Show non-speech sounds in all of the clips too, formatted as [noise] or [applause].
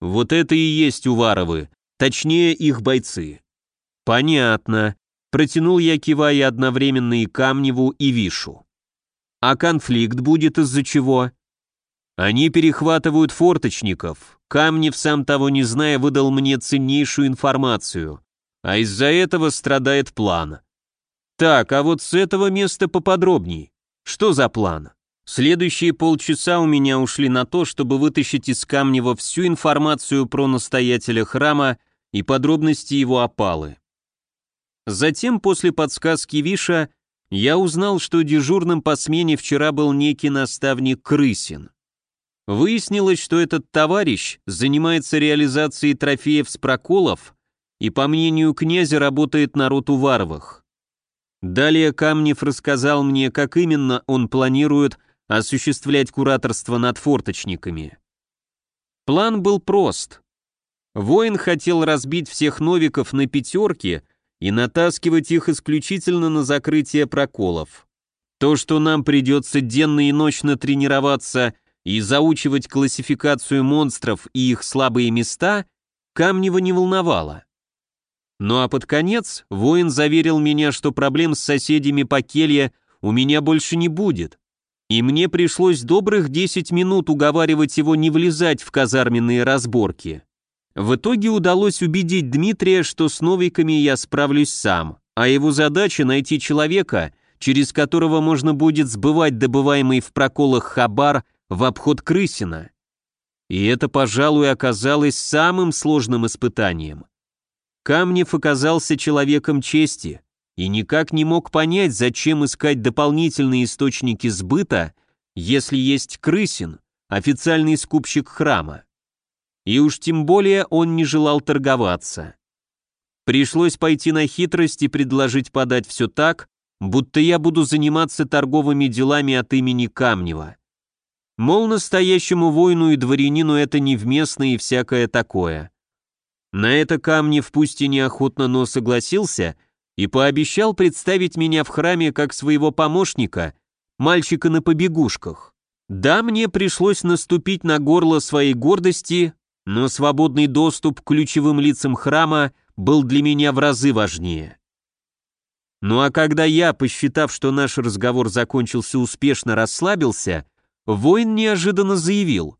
Вот это и есть Уваровы, точнее их бойцы. Понятно. Протянул я, кивая одновременно и Камневу, и Вишу. А конфликт будет из-за чего? Они перехватывают форточников. Камнев, сам того не зная, выдал мне ценнейшую информацию. А из-за этого страдает план. Так, а вот с этого места поподробней. Что за план? Следующие полчаса у меня ушли на то, чтобы вытащить из Камнева всю информацию про настоятеля храма и подробности его опалы. Затем, после подсказки Виша, я узнал, что дежурным по смене вчера был некий наставник Крысин. Выяснилось, что этот товарищ занимается реализацией трофеев с проколов и, по мнению князя, работает на рот Уваровых. Далее Камнев рассказал мне, как именно он планирует осуществлять кураторство над форточниками. План был прост. Воин хотел разбить всех новиков на пятерки и натаскивать их исключительно на закрытие проколов. То, что нам придется денно и ночно тренироваться и заучивать классификацию монстров и их слабые места, Камнева не волновало. Ну а под конец воин заверил меня, что проблем с соседями по келье у меня больше не будет, и мне пришлось добрых 10 минут уговаривать его не влезать в казарменные разборки. В итоге удалось убедить Дмитрия, что с новиками я справлюсь сам, а его задача найти человека, через которого можно будет сбывать добываемый в проколах хабар в обход Крысина. И это, пожалуй, оказалось самым сложным испытанием. Камнев оказался человеком чести, и никак не мог понять, зачем искать дополнительные источники сбыта, если есть Крысин, официальный скупщик храма. И уж тем более он не желал торговаться. Пришлось пойти на хитрость и предложить подать все так, будто я буду заниматься торговыми делами от имени Камнева. Мол, настоящему воину и дворянину это невместно и всякое такое. На это Камнев пусть и неохотно, но согласился — и пообещал представить меня в храме как своего помощника, мальчика на побегушках. Да, мне пришлось наступить на горло своей гордости, но свободный доступ к ключевым лицам храма был для меня в разы важнее. Ну а когда я, посчитав, что наш разговор закончился успешно, расслабился, воин неожиданно заявил.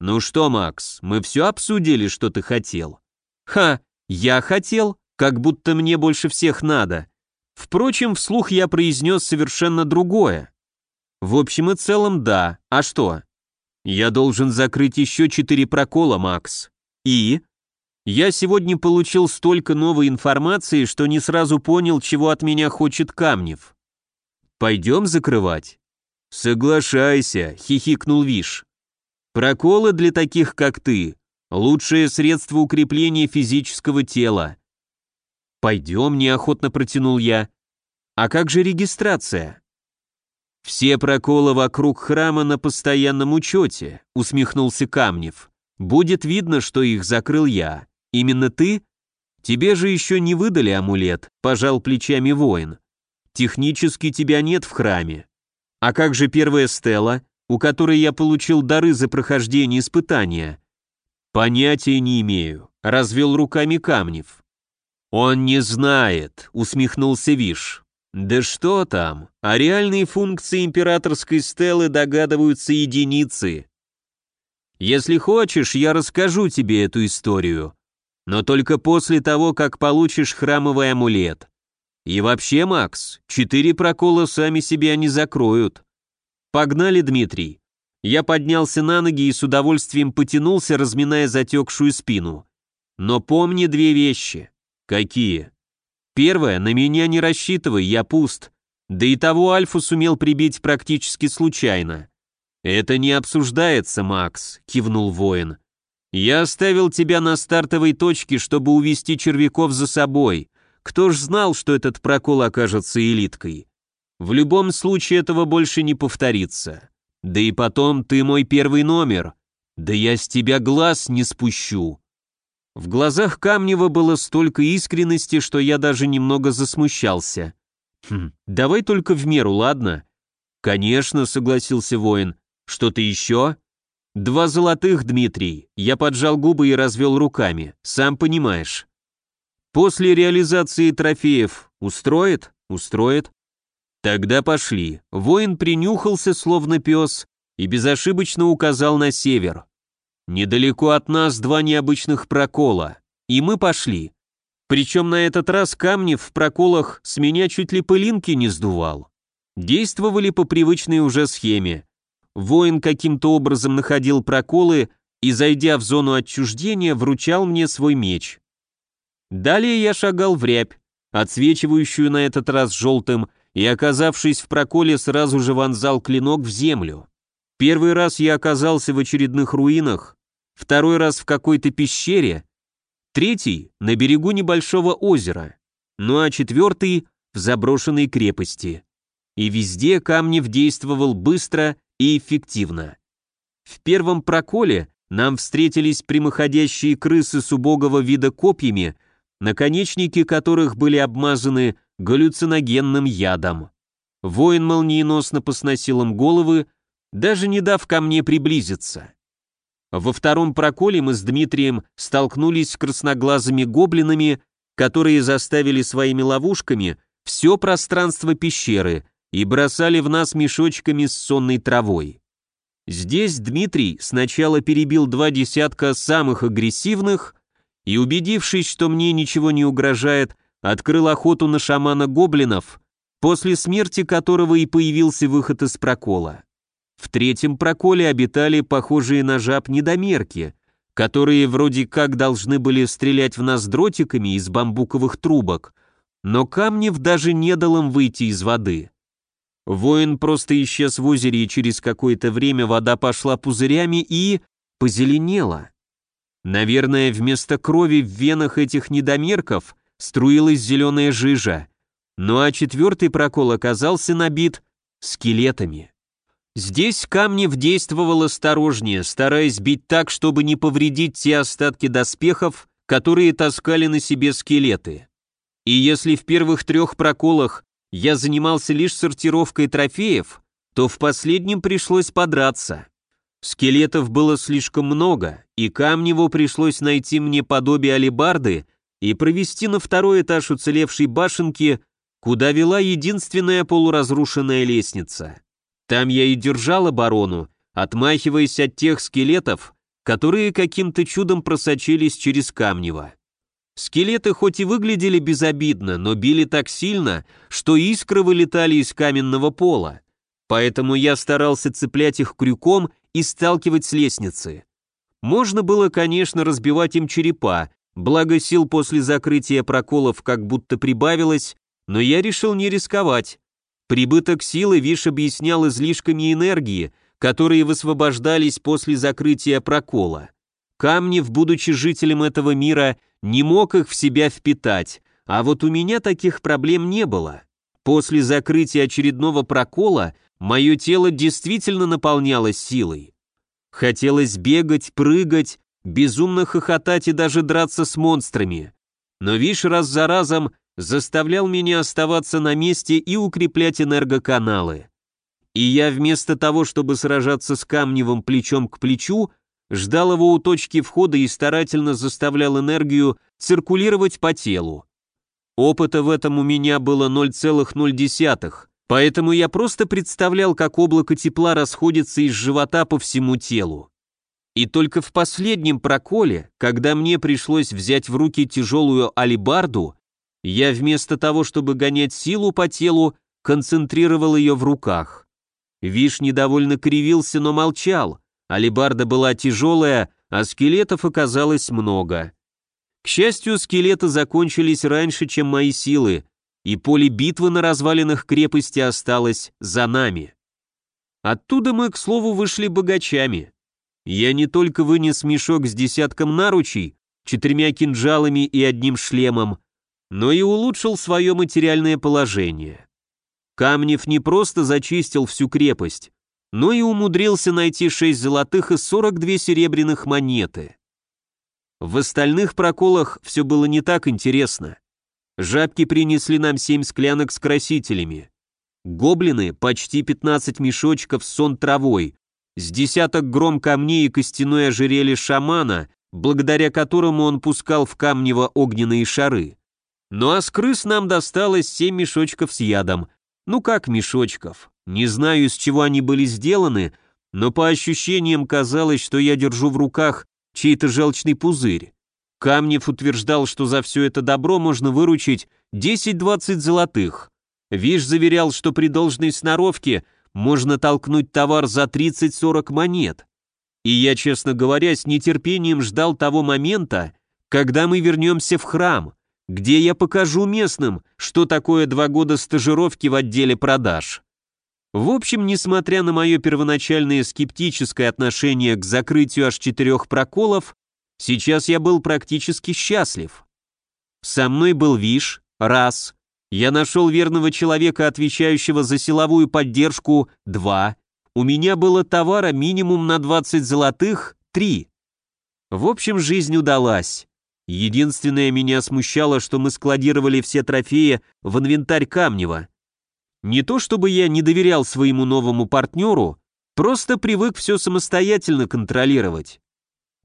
«Ну что, Макс, мы все обсудили, что ты хотел?» «Ха, я хотел?» Как будто мне больше всех надо. Впрочем, вслух я произнес совершенно другое. В общем и целом, да. А что? Я должен закрыть еще четыре прокола, Макс. И? Я сегодня получил столько новой информации, что не сразу понял, чего от меня хочет Камнев. Пойдем закрывать? Соглашайся, хихикнул Виш. Проколы для таких, как ты, лучшее средство укрепления физического тела. «Пойдем», — неохотно протянул я. «А как же регистрация?» «Все проколы вокруг храма на постоянном учете», — усмехнулся Камнев. «Будет видно, что их закрыл я. Именно ты? Тебе же еще не выдали амулет», — пожал плечами воин. «Технически тебя нет в храме. А как же первая стела, у которой я получил дары за прохождение испытания?» «Понятия не имею», — развел руками Камнев. «Он не знает», — усмехнулся Виш. «Да что там, о реальной функции императорской стелы догадываются единицы. Если хочешь, я расскажу тебе эту историю, но только после того, как получишь храмовый амулет. И вообще, Макс, четыре прокола сами себя не закроют. Погнали, Дмитрий». Я поднялся на ноги и с удовольствием потянулся, разминая затекшую спину. Но помни две вещи. Какие? Первое, на меня не рассчитывай, я пуст. Да и того Альфу сумел прибить практически случайно. Это не обсуждается, Макс, кивнул воин. Я оставил тебя на стартовой точке, чтобы увести червяков за собой. Кто ж знал, что этот прокол окажется элиткой? В любом случае этого больше не повторится. Да и потом ты мой первый номер. Да я с тебя глаз не спущу. В глазах Камнева было столько искренности, что я даже немного засмущался. «Хм, давай только в меру, ладно?» «Конечно», — согласился воин. «Что-то еще?» «Два золотых, Дмитрий», я поджал губы и развел руками, сам понимаешь. «После реализации трофеев устроит?» «Устроит». «Тогда пошли». Воин принюхался, словно пес, и безошибочно указал на север. Недалеко от нас два необычных прокола, и мы пошли. Причем на этот раз камни в проколах с меня чуть ли пылинки не сдувал. Действовали по привычной уже схеме. Воин каким-то образом находил проколы и, зайдя в зону отчуждения, вручал мне свой меч. Далее я шагал в рябь, отсвечивающую на этот раз желтым, и, оказавшись в проколе, сразу же вонзал клинок в землю. Первый раз я оказался в очередных руинах, второй раз в какой-то пещере, третий — на берегу небольшого озера, ну а четвертый — в заброшенной крепости. И везде Камнев действовал быстро и эффективно. В первом проколе нам встретились прямоходящие крысы с убогого вида копьями, наконечники которых были обмазаны галлюциногенным ядом. Воин молниеносно посносил им головы, даже не дав ко мне приблизиться. Во втором проколе мы с Дмитрием столкнулись с красноглазыми гоблинами, которые заставили своими ловушками все пространство пещеры и бросали в нас мешочками с сонной травой. Здесь Дмитрий сначала перебил два десятка самых агрессивных и, убедившись, что мне ничего не угрожает, открыл охоту на шамана гоблинов, после смерти которого и появился выход из прокола. В третьем проколе обитали похожие на жаб недомерки, которые вроде как должны были стрелять в нас дротиками из бамбуковых трубок, но Камнев даже не дал им выйти из воды. Воин просто исчез в озере, и через какое-то время вода пошла пузырями и позеленела. Наверное, вместо крови в венах этих недомерков струилась зеленая жижа, ну а четвертый прокол оказался набит скелетами. Здесь Камнев действовал осторожнее, стараясь бить так, чтобы не повредить те остатки доспехов, которые таскали на себе скелеты. И если в первых трех проколах я занимался лишь сортировкой трофеев, то в последнем пришлось подраться. Скелетов было слишком много, и Камневу пришлось найти мне подобие алебарды и провести на второй этаж уцелевшей башенки, куда вела единственная полуразрушенная лестница. Там я и держал оборону, отмахиваясь от тех скелетов, которые каким-то чудом просочились через Камнево. Скелеты хоть и выглядели безобидно, но били так сильно, что искры вылетали из каменного пола. Поэтому я старался цеплять их крюком и сталкивать с лестницы. Можно было, конечно, разбивать им черепа, благо сил после закрытия проколов как будто прибавилось, но я решил не рисковать. Прибыток силы Виш объяснял излишками энергии, которые высвобождались после закрытия прокола. Камнев, будучи жителем этого мира, не мог их в себя впитать, а вот у меня таких проблем не было. После закрытия очередного прокола мое тело действительно наполнялось силой. Хотелось бегать, прыгать, безумно хохотать и даже драться с монстрами. Но Виш раз за разом заставлял меня оставаться на месте и укреплять энергоканалы. И я вместо того, чтобы сражаться с Камневым плечом к плечу, ждал его у точки входа и старательно заставлял энергию циркулировать по телу. Опыта в этом у меня было 0,0, поэтому я просто представлял, как облако тепла расходится из живота по всему телу. И только в последнем проколе, когда мне пришлось взять в руки тяжелую алибарду, я вместо того, чтобы гонять силу по телу, концентрировал ее в руках. Виш недовольно кривился, но молчал. Алибарда была тяжелая, а скелетов оказалось много. К счастью, скелеты закончились раньше, чем мои силы, и поле битвы на развалинах крепости осталось за нами. Оттуда мы, к слову, вышли богачами. Я не только вынес мешок с десятком наручей, четырьмя кинжалами и одним шлемом, но и улучшил свое материальное положение. Камнев не просто зачистил всю крепость, но и умудрился найти 6 золотых и 42 серебряных монеты. В остальных проколах все было не так интересно. Жабки принесли нам 7 склянок с красителями. Гоблины — почти 15 мешочков с сон травой, с десяток гром камней и костяное ожерелье шамана, благодаря которому он пускал в Камнево огненные шары. Ну а с крыс нам досталось семь мешочков с ядом. Ну как мешочков? Не знаю, из чего они были сделаны, но по ощущениям казалось, что я держу в руках чей-то желчный пузырь. Камнев утверждал, что за все это добро можно выручить 10-20 золотых. Виш заверял, что при должной сноровке можно толкнуть товар за 30-40 монет. И я, честно говоря, с нетерпением ждал того момента, когда мы вернемся в храм, где я покажу местным, что такое два года стажировки в отделе продаж. В общем, несмотря на мое первоначальное скептическое отношение к закрытию аж четырех проколов, сейчас я был практически счастлив. Со мной был Виш, раз, я нашел верного человека, отвечающего за силовую поддержку, два. У меня было товара минимум на 20 золотых, три. В общем, жизнь удалась. Единственное меня смущало, что мы складировали все трофеи в инвентарь Камнева. Не то чтобы я не доверял своему новому партнеру, просто привык все самостоятельно контролировать.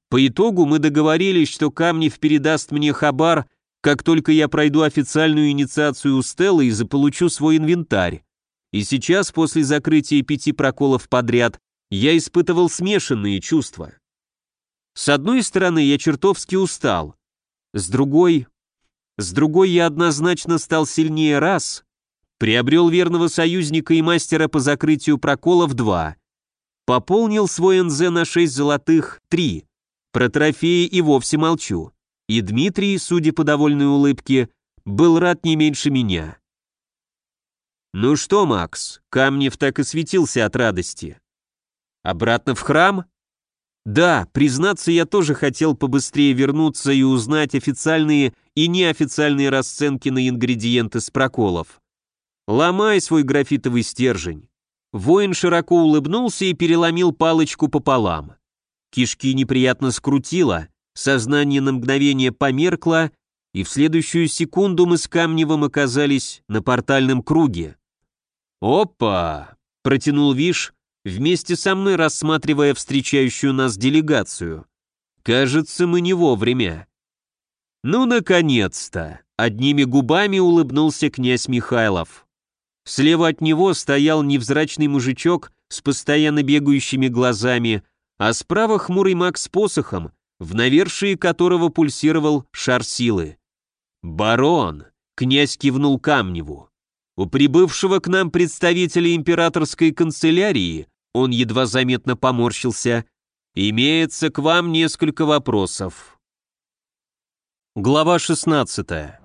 По итогу мы договорились, что Камнев передаст мне хабар как только я пройду официальную инициацию у Стеллы и заполучу свой инвентарь. И сейчас, после закрытия пяти проколов подряд, я испытывал смешанные чувства. С одной стороны, я чертовски устал. С другой... С другой, я однозначно стал сильнее раз, приобрел верного союзника и мастера по закрытию проколов два, пополнил свой НЗ на шесть золотых три, про трофеи и вовсе молчу. И Дмитрий, судя по довольной улыбке, был рад не меньше меня. «Ну что, Макс?» Камнев так и светился от радости. «Обратно в храм?» «Да, признаться, я тоже хотел побыстрее вернуться и узнать официальные и неофициальные расценки на ингредиенты с проколов. Ломай свой графитовый стержень». Воин широко улыбнулся и переломил палочку пополам. Кишки неприятно скрутило, Сознание на мгновение померкло, и в следующую секунду мы с Камневым оказались на портальном круге. «Опа!» — протянул Виш, вместе со мной рассматривая встречающую нас делегацию. «Кажется, мы не вовремя». «Ну, наконец-то!» — одними губами улыбнулся князь Михайлов. Слева от него стоял невзрачный мужичок с постоянно бегающими глазами, а справа хмурый маг с посохом, в навершии которого пульсировал шар силы. «Барон!» — князь кивнул Камневу. «У прибывшего к нам представителя императорской канцелярии, он едва заметно поморщился, имеется к вам несколько вопросов». Глава шестнадцатая.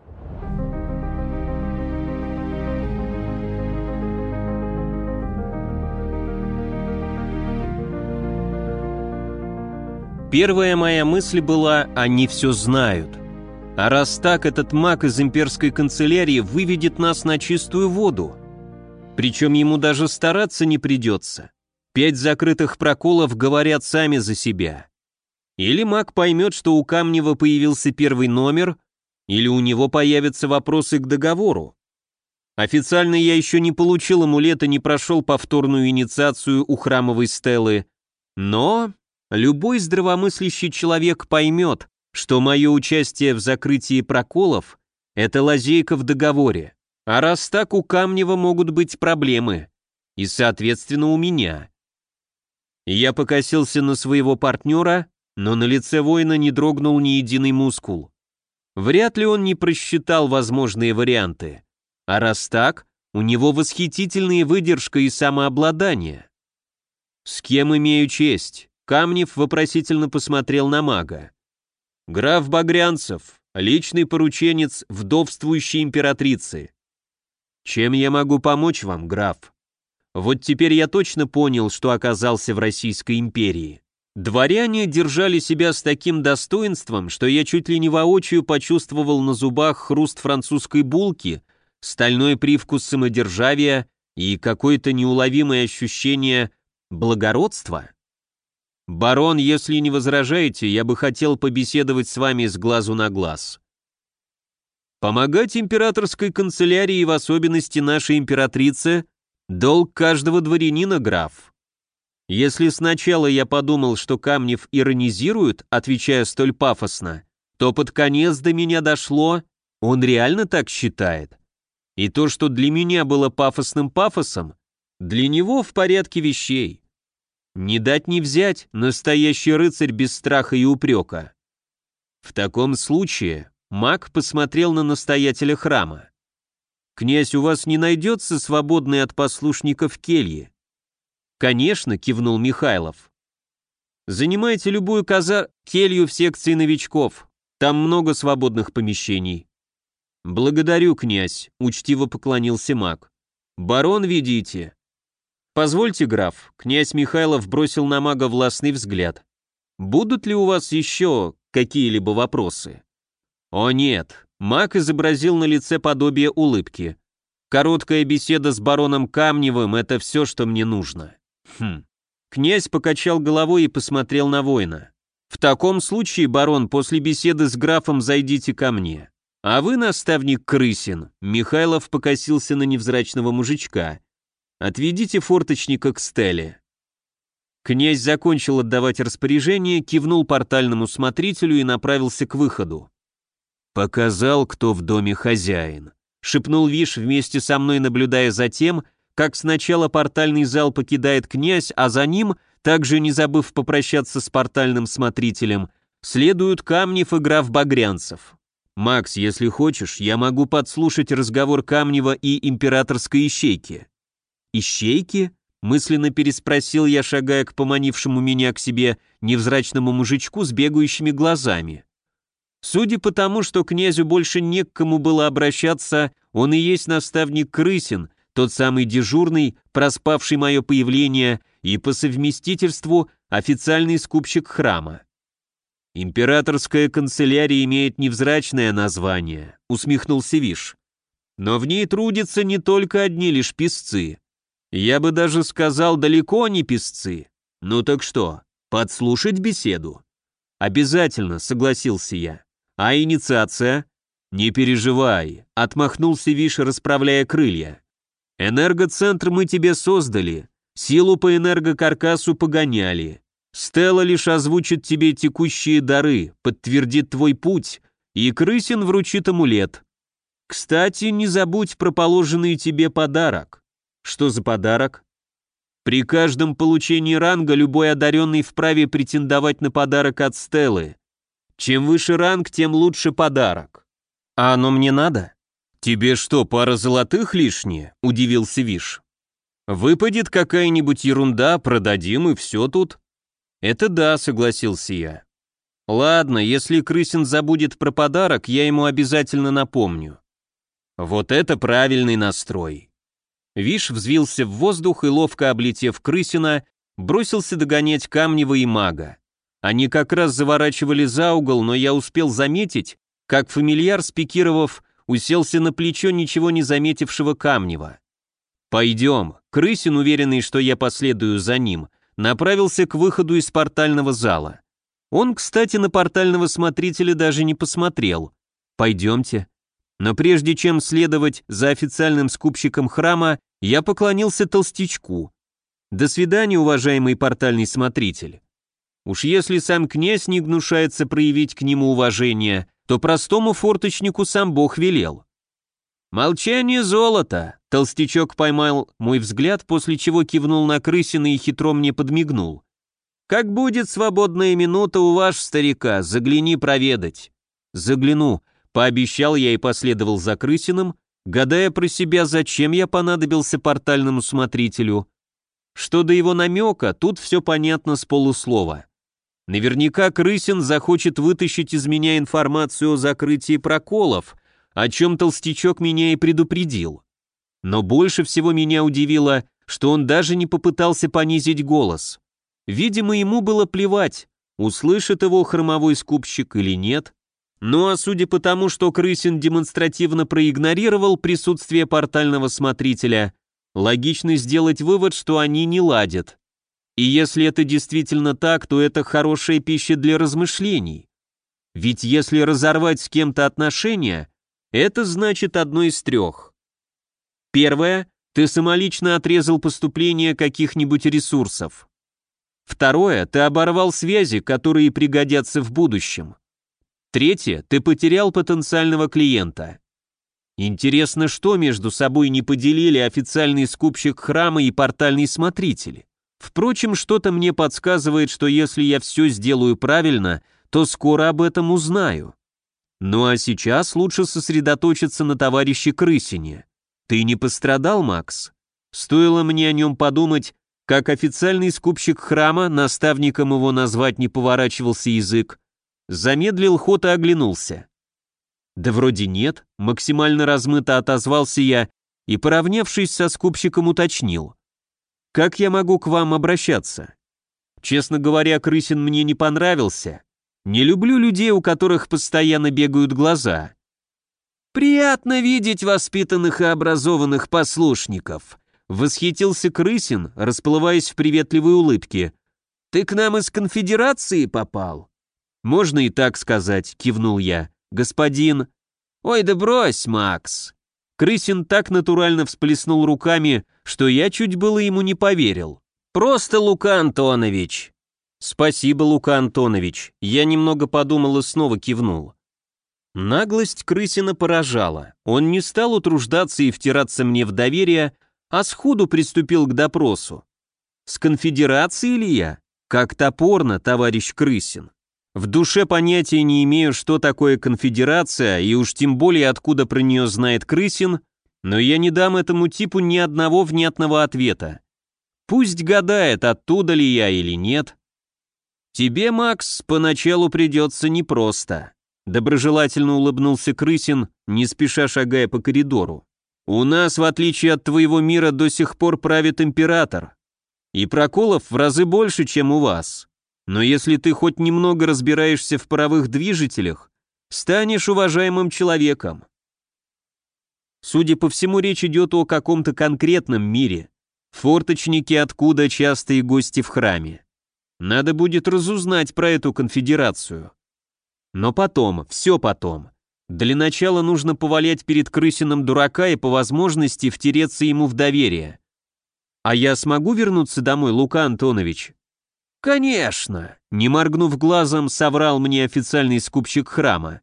Первая моя мысль была «они все знают». А раз так, этот маг из имперской канцелярии выведет нас на чистую воду. Причем ему даже стараться не придется. Пять закрытых проколов говорят сами за себя. Или маг поймет, что у Камнева появился первый номер, или у него появятся вопросы к договору. Официально я еще не получил амулета, не прошел повторную инициацию у храмовой стелы, но Любой здравомыслящий человек поймет, что мое участие в закрытии проколов – это лазейка в договоре. А раз так, у Камнева могут быть проблемы. И, соответственно, у меня. Я покосился на своего партнера, но на лице воина не дрогнул ни единый мускул. Вряд ли он не просчитал возможные варианты. А раз так, у него восхитительная выдержка и самообладание. С кем имею честь? Камнев вопросительно посмотрел на мага. «Граф Багрянцев, личный порученец вдовствующей императрицы. Чем я могу помочь вам, граф? Вот теперь я точно понял, что оказался в Российской империи. Дворяне держали себя с таким достоинством, что я чуть ли не воочию почувствовал на зубах хруст французской булки, стальной привкус самодержавия и какое-то неуловимое ощущение благородства. «Барон, если не возражаете, я бы хотел побеседовать с вами с глазу на глаз». Помогать императорской канцелярии, в особенности нашей императрице, долг каждого дворянина, граф. Если сначала я подумал, что Камнев иронизирует, отвечая столь пафосно, то под конец до меня дошло, он реально так считает. И то, что для меня было пафосным пафосом, для него в порядке вещей. Не дать не взять, настоящий рыцарь без страха и упрека. В таком случае маг посмотрел на настоятеля храма. «Князь, у вас не найдется свободный от послушников кельи?» «Конечно», — кивнул Михайлов. «Занимайте любую казар... келью в секции новичков. Там много свободных помещений». «Благодарю, князь», — учтиво поклонился маг. «Барон, видите?» «Позвольте, граф», — князь Михайлов бросил на мага властный взгляд. «Будут ли у вас еще какие-либо вопросы?» «О нет», — маг изобразил на лице подобие улыбки. «Короткая беседа с бароном Камневым — это все, что мне нужно». Хм. Князь покачал головой и посмотрел на воина. «В таком случае, барон, после беседы с графом зайдите ко мне. А вы, наставник Крысин», — Михайлов покосился на невзрачного мужичка, Отведите форточника к стеле». Князь закончил отдавать распоряжение, кивнул портальному смотрителю и направился к выходу. «Показал, кто в доме хозяин», — шепнул Виш вместе со мной, наблюдая за тем, как сначала портальный зал покидает князь, а за ним, также не забыв попрощаться с портальным смотрителем, следуют Камнев и граф Багрянцев. «Макс, если хочешь, я могу подслушать разговор Камнева и императорской ищейки. «Ищейки?» — мысленно переспросил я, шагая к поманившему меня к себе невзрачному мужичку с бегающими глазами. Судя по тому, что князю больше не к кому было обращаться, он и есть наставник Крысин, тот самый дежурный, проспавший мое появление и по совместительству официальный скупщик храма. «Императорская канцелярия имеет невзрачное название», — усмехнулся Виш. «Но в ней трудятся не только одни лишь писцы. Я бы даже сказал, далеко не песцы. Ну так что, подслушать беседу? Обязательно, согласился я. А инициация? Не переживай, отмахнулся Виш, расправляя крылья. Энергоцентр мы тебе создали, силу по энергокаркасу погоняли. Стелла лишь озвучит тебе текущие дары, подтвердит твой путь, и Крысин вручит амулет. Кстати, не забудь про положенный тебе подарок. Что за подарок? При каждом получении ранга любой одаренный вправе претендовать на подарок от Стеллы. Чем выше ранг, тем лучше подарок. А оно мне надо? Тебе что, пара золотых лишние? Удивился Виш. Выпадет какая-нибудь ерунда, продадим и все тут. Это да, согласился я. Ладно, если Крысин забудет про подарок, я ему обязательно напомню. Вот это правильный настрой. Виш взвился в воздух и, ловко облетев крысина, бросился догонять Камнева и мага. Они как раз заворачивали за угол, но я успел заметить, как фамильяр, спикировав, уселся на плечо ничего не заметившего Камнева. «Пойдем», крысин, уверенный, что я последую за ним, направился к выходу из портального зала. Он, кстати, на портального смотрителя даже не посмотрел. «Пойдемте», но прежде чем следовать за официальным скупщиком храма, я поклонился толстячку. До свидания, уважаемый портальный смотритель. Уж если сам князь не гнушается проявить к нему уважение, то простому форточнику сам Бог велел. «Молчание золото!» Толстячок поймал мой взгляд, после чего кивнул на крысина и хитро мне подмигнул. «Как будет свободная минута у ваш старика, загляни проведать». «Загляну», Пообещал я и последовал за Крысиным, гадая про себя, зачем я понадобился портальному смотрителю. Что до его намека, тут все понятно с полуслова. Наверняка Крысин захочет вытащить из меня информацию о закрытии проколов, о чем толстячок меня и предупредил. Но больше всего меня удивило, что он даже не попытался понизить голос. Видимо, ему было плевать, услышит его хромовой скупщик или нет. Ну а судя по тому, что Крысин демонстративно проигнорировал присутствие портального смотрителя, логично сделать вывод, что они не ладят. И если это действительно так, то это хорошая пища для размышлений. Ведь если разорвать с кем-то отношения, это значит одно из трех. Первое, ты самолично отрезал поступление каких-нибудь ресурсов. Второе, ты оборвал связи, которые пригодятся в будущем. Третье, ты потерял потенциального клиента. Интересно, что между собой не поделили официальный скупщик храма и портальный смотритель. Впрочем, что-то мне подсказывает, что если я все сделаю правильно, то скоро об этом узнаю. Ну а сейчас лучше сосредоточиться на товарище Крысине. Ты не пострадал, Макс? Стоило мне о нем подумать, как официальный скупщик храма, наставником его назвать не поворачивался язык, замедлил ход и оглянулся. Да вроде нет, максимально размыто отозвался я и, поравнявшись со скупщиком, уточнил. Как я могу к вам обращаться? Честно говоря, Крысин мне не понравился. Не люблю людей, у которых постоянно бегают глаза. Приятно видеть воспитанных и образованных послушников, Восхитился Крысин, расплываясь в приветливой улыбке. «Ты к нам из конфедерации попал?» «Можно и так сказать», — кивнул я. «Господин...» «Ой, да брось, Макс!» Крысин так натурально всплеснул руками, что я чуть было ему не поверил. «Просто Лука Антонович!» «Спасибо, Лука Антонович!» Я немного подумал и снова кивнул. Наглость Крысина поражала. Он не стал утруждаться и втираться мне в доверие, а сходу приступил к допросу. С конфедерацией ли я? Как топорно, товарищ Крысин. В душе понятия не имею, что такое конфедерация, и уж тем более откуда про нее знает Крысин, но я не дам этому типу ни одного внятного ответа. Пусть гадает, оттуда ли я или нет. Тебе, Макс, поначалу придется непросто. Доброжелательно улыбнулся Крысин, не спеша шагая по коридору. У нас, в отличие от твоего мира, до сих пор правит император. И проколов в разы больше, чем у вас. Но если ты хоть немного разбираешься в паровых движителях, станешь уважаемым человеком. Судя по всему, речь идет о каком-то конкретном мире. Форточники откуда частые гости в храме. Надо будет разузнать про эту конфедерацию. Но потом, все потом. Для начала нужно повалять перед крысином дурака и по возможности втереться ему в доверие. А я смогу вернуться домой, Лука Антонович? Конечно, не моргнув глазом, соврал мне официальный скупщик храма.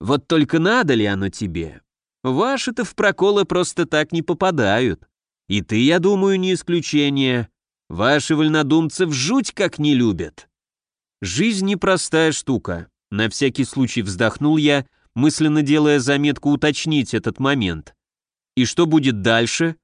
Вот только надо ли оно тебе? Ваши-то в проколы просто так не попадают. И ты, я думаю, не исключение. Ваши вольнодумцев жуть как не любят. Жизнь непростая штука. На всякий случай вздохнул я, мысленно делая заметку уточнить этот момент. И что будет дальше?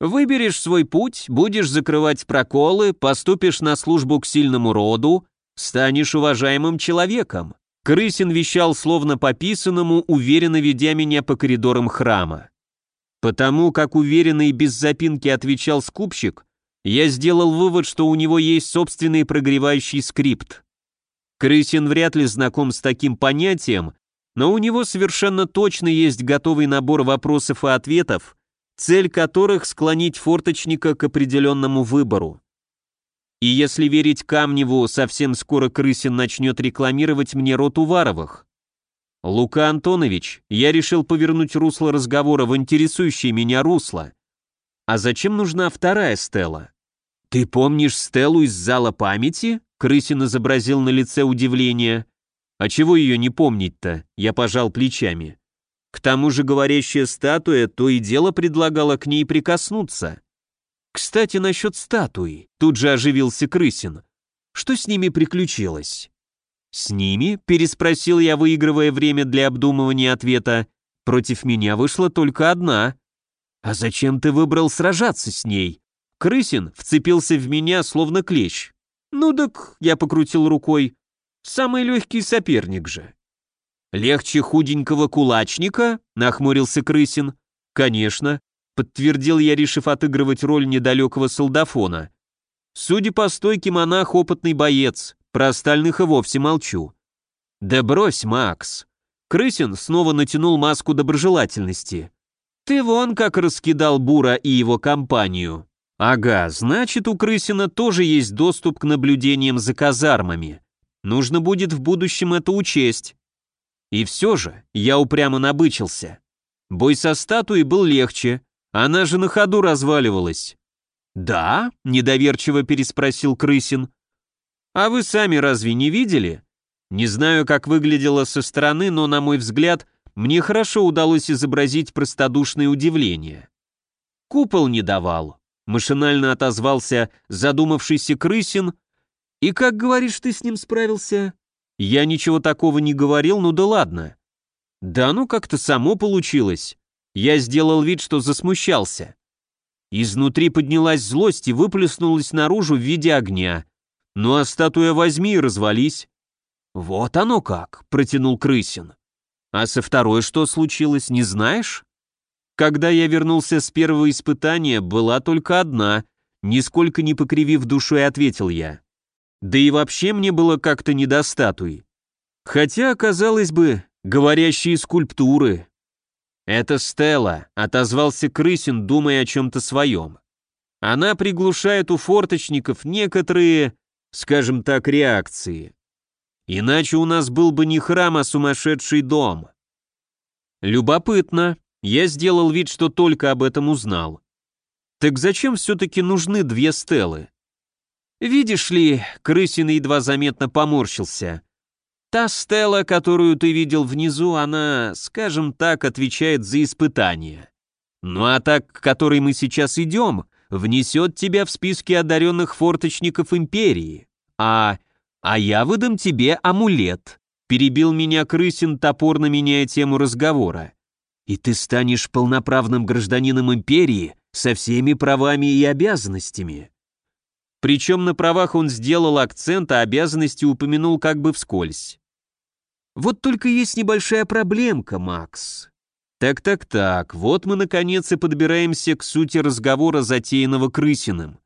Выберешь свой путь, будешь закрывать проколы, поступишь на службу к сильному роду, станешь уважаемым человеком. Крысин вещал словно по писанному, уверенно ведя меня по коридорам храма. Потому как уверенно и без запинки отвечал скупщик, я сделал вывод, что у него есть собственный прогревающий скрипт. Крысин вряд ли знаком с таким понятием, но у него совершенно точно есть готовый набор вопросов и ответов, цель которых склонить форточника к определенному выбору. И если верить Камневу, совсем скоро Крысин начнет рекламировать мне рот Уваровых. Лука Антонович, я решил повернуть русло разговора в интересующее меня русло. А зачем нужна вторая стела? Ты помнишь стелу из зала памяти? Крысин изобразил на лице удивление. А чего ее не помнить-то? Я пожал плечами. К тому же говорящая статуя то и дело предлагала к ней прикоснуться. Кстати, насчет статуи. Тут же оживился Крысин. Что с ними приключилось? С ними? Переспросил я, выигрывая время для обдумывания ответа. Против меня вышла только одна. А зачем ты выбрал сражаться с ней? Крысин вцепился в меня, словно клещ. Ну так, я покрутил рукой. Самый легкий соперник же. Легче худенького кулачника? Нахмурился Крысин. Конечно, подтвердил я, решив отыгрывать роль недалекого солдафона. Судя по стойке, монах опытный боец, про остальных и вовсе молчу. Да брось, Макс. Крысин снова натянул маску доброжелательности. Ты вон как раскидал Бура и его компанию. Ага, значит, у Крысина тоже есть доступ к наблюдениям за казармами. Нужно будет в будущем это учесть. И все же я упрямо набычился. Бой со статуей был легче, она же на ходу разваливалась. «Да?» — недоверчиво переспросил Крысин. «А вы сами разве не видели? Не знаю, как выглядело со стороны, но, на мой взгляд, мне хорошо удалось изобразить простодушное удивление. Купол не давал. Машинально отозвался задумавшийся Крысин. И как, говоришь, ты с ним справился? Я ничего такого не говорил, ну да ладно. Да ну как-то само получилось. Я сделал вид, что засмущался. Изнутри поднялась злость и выплеснулась наружу в виде огня. Ну а статуя возьми и развались. Вот оно как, протянул Крысин. А со второй что случилось, не знаешь? Когда я вернулся с первого испытания, была только одна, нисколько не покривив душой, ответил я. Да и вообще мне было как-то не до статуи. Хотя, казалось бы, говорящие скульптуры. «Это Стелла», — отозвался Крысин, думая о чем-то своем. «Она приглушает у форточников некоторые, скажем так, реакции. Иначе у нас был бы не храм, а сумасшедший дом». «Любопытно», я сделал вид, что только об этом узнал. Так зачем все-таки нужны две стелы? Видишь ли, крысин едва заметно поморщился. Та стела, которую ты видел внизу, она, скажем так, отвечает за испытание. Ну а та, к которой мы сейчас идем, внесет тебя в списки одаренных форточников Империи. А... а я выдам тебе амулет. Перебил меня крысин, топорно меняя тему разговора и ты станешь полноправным гражданином империи со всеми правами и обязанностями. Причем на правах он сделал акцент, а обязанности упомянул как бы вскользь. Вот только есть небольшая проблемка, Макс. Так-так-так, вот мы наконец и подбираемся к сути разговора, затеянного Крысиным.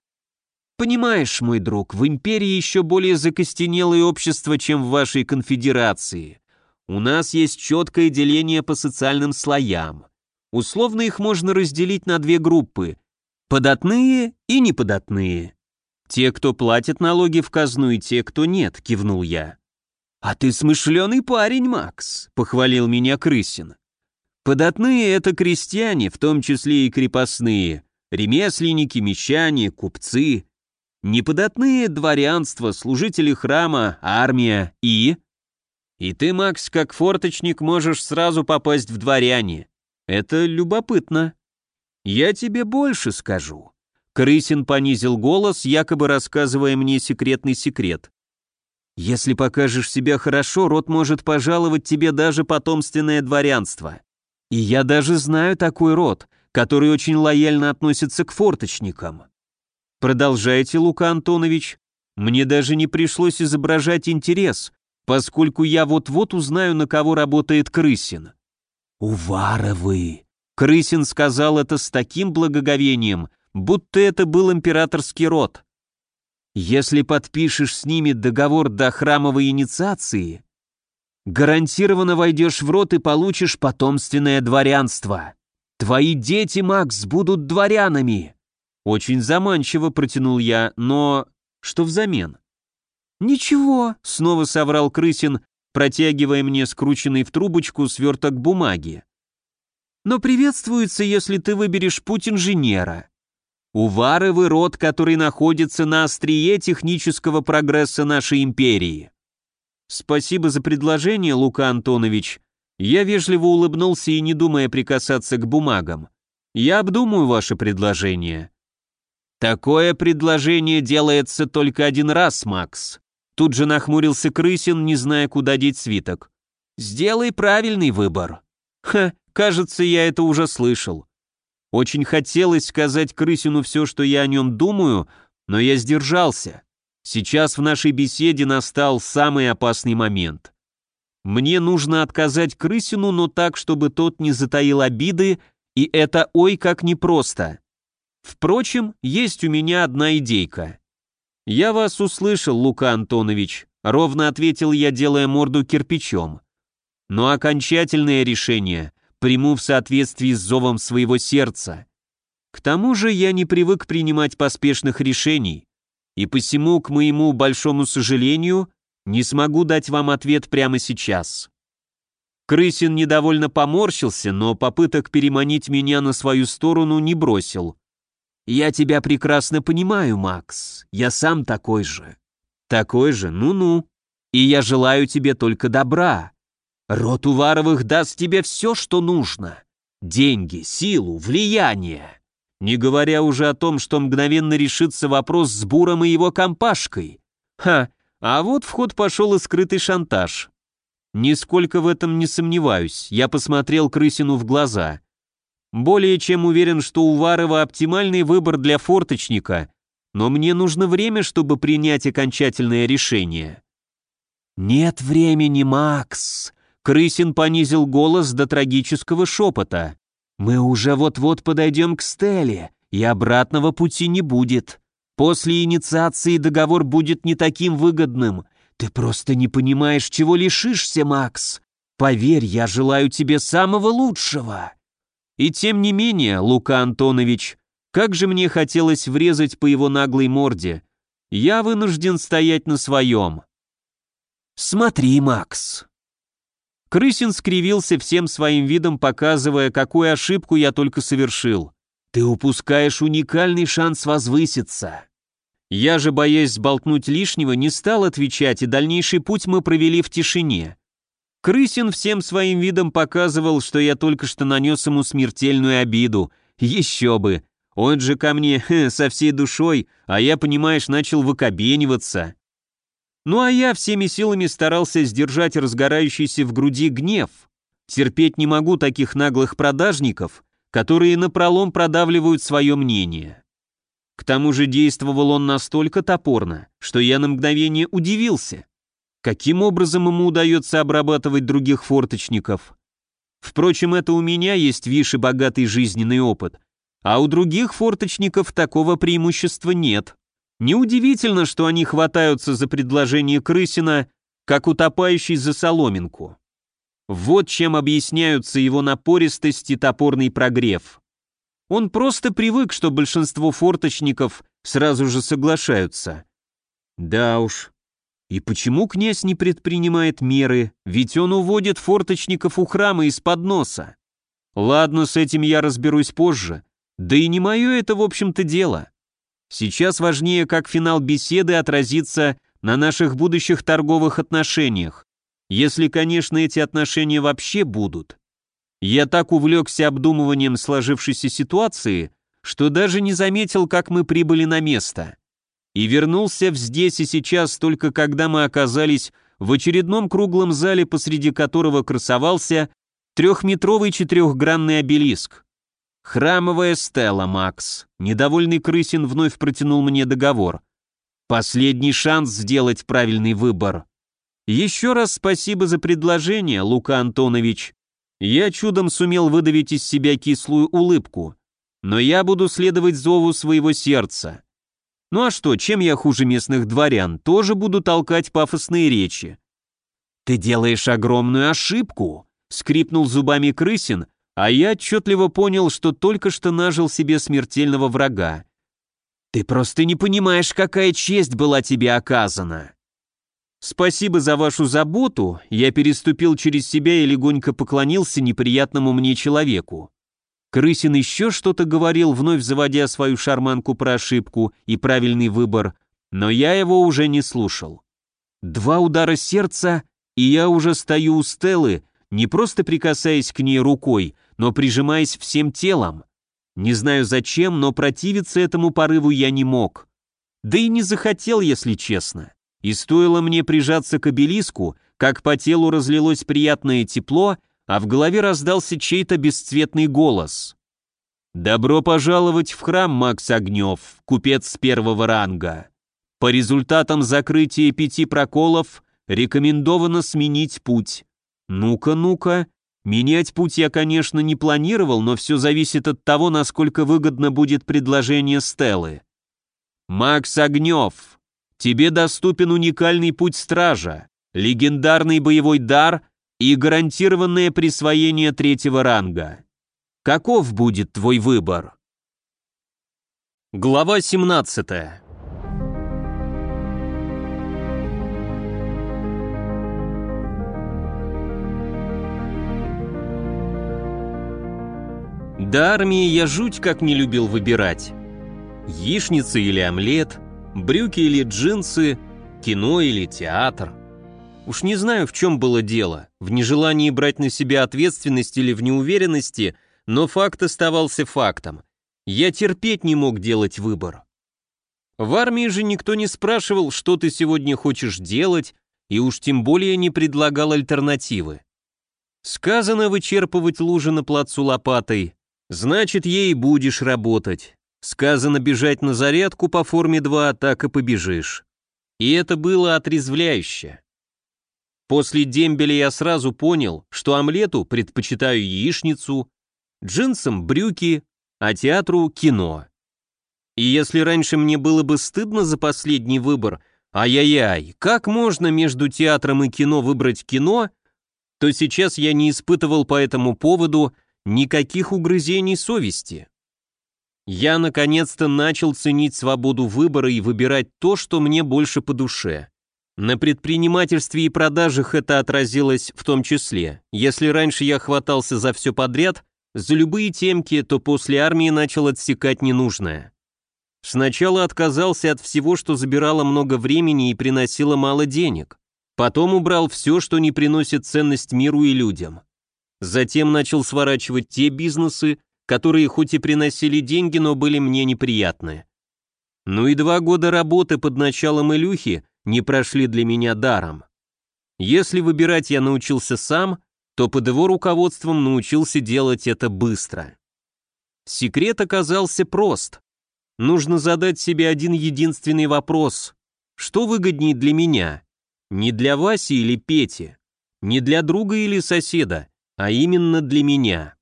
Понимаешь, мой друг, в империи еще более закостенелое общество, чем в вашей конфедерации. У нас есть четкое деление по социальным слоям. Условно их можно разделить на две группы – податные и неподатные. Те, кто платит налоги в казну, и те, кто нет, кивнул я. «А ты смышленый парень, Макс», — похвалил меня Крысин. «Податные — это крестьяне, в том числе и крепостные, ремесленники, мещане, купцы. Неподатные — дворянство, служители храма, армия и...» И ты, Макс, как форточник, можешь сразу попасть в дворяне. Это любопытно. Я тебе больше скажу. Крысин понизил голос, якобы рассказывая мне секретный секрет. Если покажешь себя хорошо, род может пожаловать тебе даже потомственное дворянство. И я даже знаю такой род, который очень лояльно относится к форточникам. Продолжайте, Лука Антонович. Мне даже не пришлось изображать интерес, поскольку я вот-вот узнаю, на кого работает Крысин. «Уваровы!» Крысин сказал это с таким благоговением, будто это был императорский род. «Если подпишешь с ними договор до храмовой инициации, гарантированно войдешь в род и получишь потомственное дворянство. Твои дети, Макс, будут дворянами!» Очень заманчиво протянул я, но что взамен? «Ничего», — снова соврал Крысин, протягивая мне скрученный в трубочку сверток бумаги. «Но приветствуется, если ты выберешь путь инженера. Уваровый род, который находится на острие технического прогресса нашей империи». «Спасибо за предложение, Лука Антонович». Я вежливо улыбнулся и не думая прикасаться к бумагам. «Я обдумаю ваше предложение». «Такое предложение делается только один раз, Макс», Тут же нахмурился Крысин, не зная, куда деть свиток. «Сделай правильный выбор». Ха, кажется, я это уже слышал. Очень хотелось сказать Крысину все, что я о нем думаю, но я сдержался. Сейчас в нашей беседе настал самый опасный момент. Мне нужно отказать Крысину, но так, чтобы тот не затаил обиды, и это ой как непросто. Впрочем, есть у меня одна идейка. «Я вас услышал, Лука Антонович», — ровно ответил я, делая морду кирпичом. «Но окончательное решение приму в соответствии с зовом своего сердца. К тому же я не привык принимать поспешных решений, и посему, к моему большому сожалению, не смогу дать вам ответ прямо сейчас». Крысин недовольно поморщился, но попыток переманить меня на свою сторону не бросил. «Я тебя прекрасно понимаю, Макс. Я сам такой же». «Такой же? Ну-ну. И я желаю тебе только добра. Род Уваровых даст тебе все, что нужно. Деньги, силу, влияние. Не говоря уже о том, что мгновенно решится вопрос с Буром и его компашкой. Ха, а вот в ход пошел и скрытый шантаж. Нисколько в этом не сомневаюсь, я посмотрел Крысину в глаза. Более чем уверен, что у Варова оптимальный выбор для форточника, но мне нужно время, чтобы принять окончательное решение. «Нет времени, Макс!» Крысин понизил голос до трагического шепота. «Мы уже вот-вот подойдем к Стелле, и обратного пути не будет. После инициации договор будет не таким выгодным. Ты просто не понимаешь, чего лишишься, Макс. Поверь, я желаю тебе самого лучшего». И тем не менее, Лука Антонович, как же мне хотелось врезать по его наглой морде. Я вынужден стоять на своем. «Смотри, Макс», Крысин скривился всем своим видом, показывая, какую ошибку я только совершил. «Ты упускаешь уникальный шанс возвыситься». Я же, боясь сболтнуть лишнего, не стал отвечать, и дальнейший путь мы провели в тишине. Крысин всем своим видом показывал, что я только что нанес ему смертельную обиду. Еще бы. Он же ко мне хе, [laughs] со всей душой, а я, понимаешь, начал выкобениваться. Ну а я всеми силами старался сдержать разгорающийся в груди гнев. Терпеть не могу таких наглых продажников, которые напролом продавливают свое мнение. К тому же действовал он настолько топорно, что я на мгновение удивился. Каким образом ему удается обрабатывать других форточников? Впрочем, это у меня есть виши богатый жизненный опыт, а у других форточников такого преимущества нет. Неудивительно, что они хватаются за предложение Крысина, как утопающий за соломинку. Вот чем объясняются его напористость и топорный прогрев. Он просто привык, что большинство форточников сразу же соглашаются. Да уж. И почему князь не предпринимает меры, ведь он уводит форточников у храма из-под носа? Ладно, с этим я разберусь позже. Да и не мое это, в общем-то, дело. Сейчас важнее, как финал беседы отразится на наших будущих торговых отношениях, если, конечно, эти отношения вообще будут. Я так увлекся обдумыванием сложившейся ситуации, что даже не заметил, как мы прибыли на место. И вернулся в здесь и сейчас только когда мы оказались в очередном круглом зале, посреди которого красовался трехметровый четырехгранный обелиск. «Храмовая стела, Макс». Недовольный Крысин вновь протянул мне договор. «Последний шанс сделать правильный выбор». «Еще раз спасибо за предложение, Лука Антонович. Я чудом сумел выдавить из себя кислую улыбку. Но я буду следовать зову своего сердца. Ну а что, чем я хуже местных дворян? Тоже буду толкать пафосные речи». «Ты делаешь огромную ошибку», — скрипнул зубами Крысин, а я отчетливо понял, что только что нажил себе смертельного врага. Ты просто не понимаешь, какая честь была тебе оказана. Спасибо за вашу заботу, я переступил через себя и легонько поклонился неприятному мне человеку. Крысин еще что-то говорил, вновь заводя свою шарманку про ошибку и правильный выбор, но я его уже не слушал. Два удара сердца, и я уже стою у Стеллы, не просто прикасаясь к ней рукой, но прижимаясь всем телом. Не знаю зачем, но противиться этому порыву я не мог. Да и не захотел, если честно. И стоило мне прижаться к обелиску, как по телу разлилось приятное тепло, а в голове раздался чей-то бесцветный голос. «Добро пожаловать в храм, Макс Огнев, купец первого ранга. По результатам закрытия пяти проколов рекомендовано сменить путь. Ну-ка, ну-ка, Менять путь я, конечно, не планировал, но все зависит от того, насколько выгодно будет предложение Стеллы. Макс Огнев, тебе доступен уникальный путь стража, легендарный боевой дар и гарантированное присвоение третьего ранга. Каков будет твой выбор? Глава 17 До армии я жуть как не любил выбирать. Яичница или омлет, брюки или джинсы, кино или театр. Уж не знаю, в чем было дело, в нежелании брать на себя ответственность или в неуверенности, но факт оставался фактом. Я терпеть не мог делать выбор. В армии же никто не спрашивал, что ты сегодня хочешь делать, и уж тем более не предлагал альтернативы. Сказано вычерпывать лужи на плацу лопатой, значит, ей будешь работать. Сказано бежать на зарядку по форме 2, так и побежишь. И это было отрезвляюще. После дембеля я сразу понял, что омлету предпочитаю яичницу, джинсам брюки, а театру кино. И если раньше мне было бы стыдно за последний выбор, ай-яй-яй, как можно между театром и кино выбрать кино, то сейчас я не испытывал по этому поводу никаких угрызений совести. Я наконец-то начал ценить свободу выбора и выбирать то, что мне больше по душе. На предпринимательстве и продажах это отразилось в том числе. Если раньше я хватался за все подряд, за любые темки, то после армии начал отсекать ненужное. Сначала отказался от всего, что забирало много времени и приносило мало денег. Потом убрал все, что не приносит ценность миру и людям. Затем начал сворачивать те бизнесы, которые хоть и приносили деньги, но были мне неприятны. Ну и два года работы под началом Илюхи не прошли для меня даром. Если выбирать я научился сам, то под его руководством научился делать это быстро. Секрет оказался прост. Нужно задать себе один единственный вопрос. Что выгоднее для меня? Не для Васи или Пети, не для друга или соседа, а именно для меня.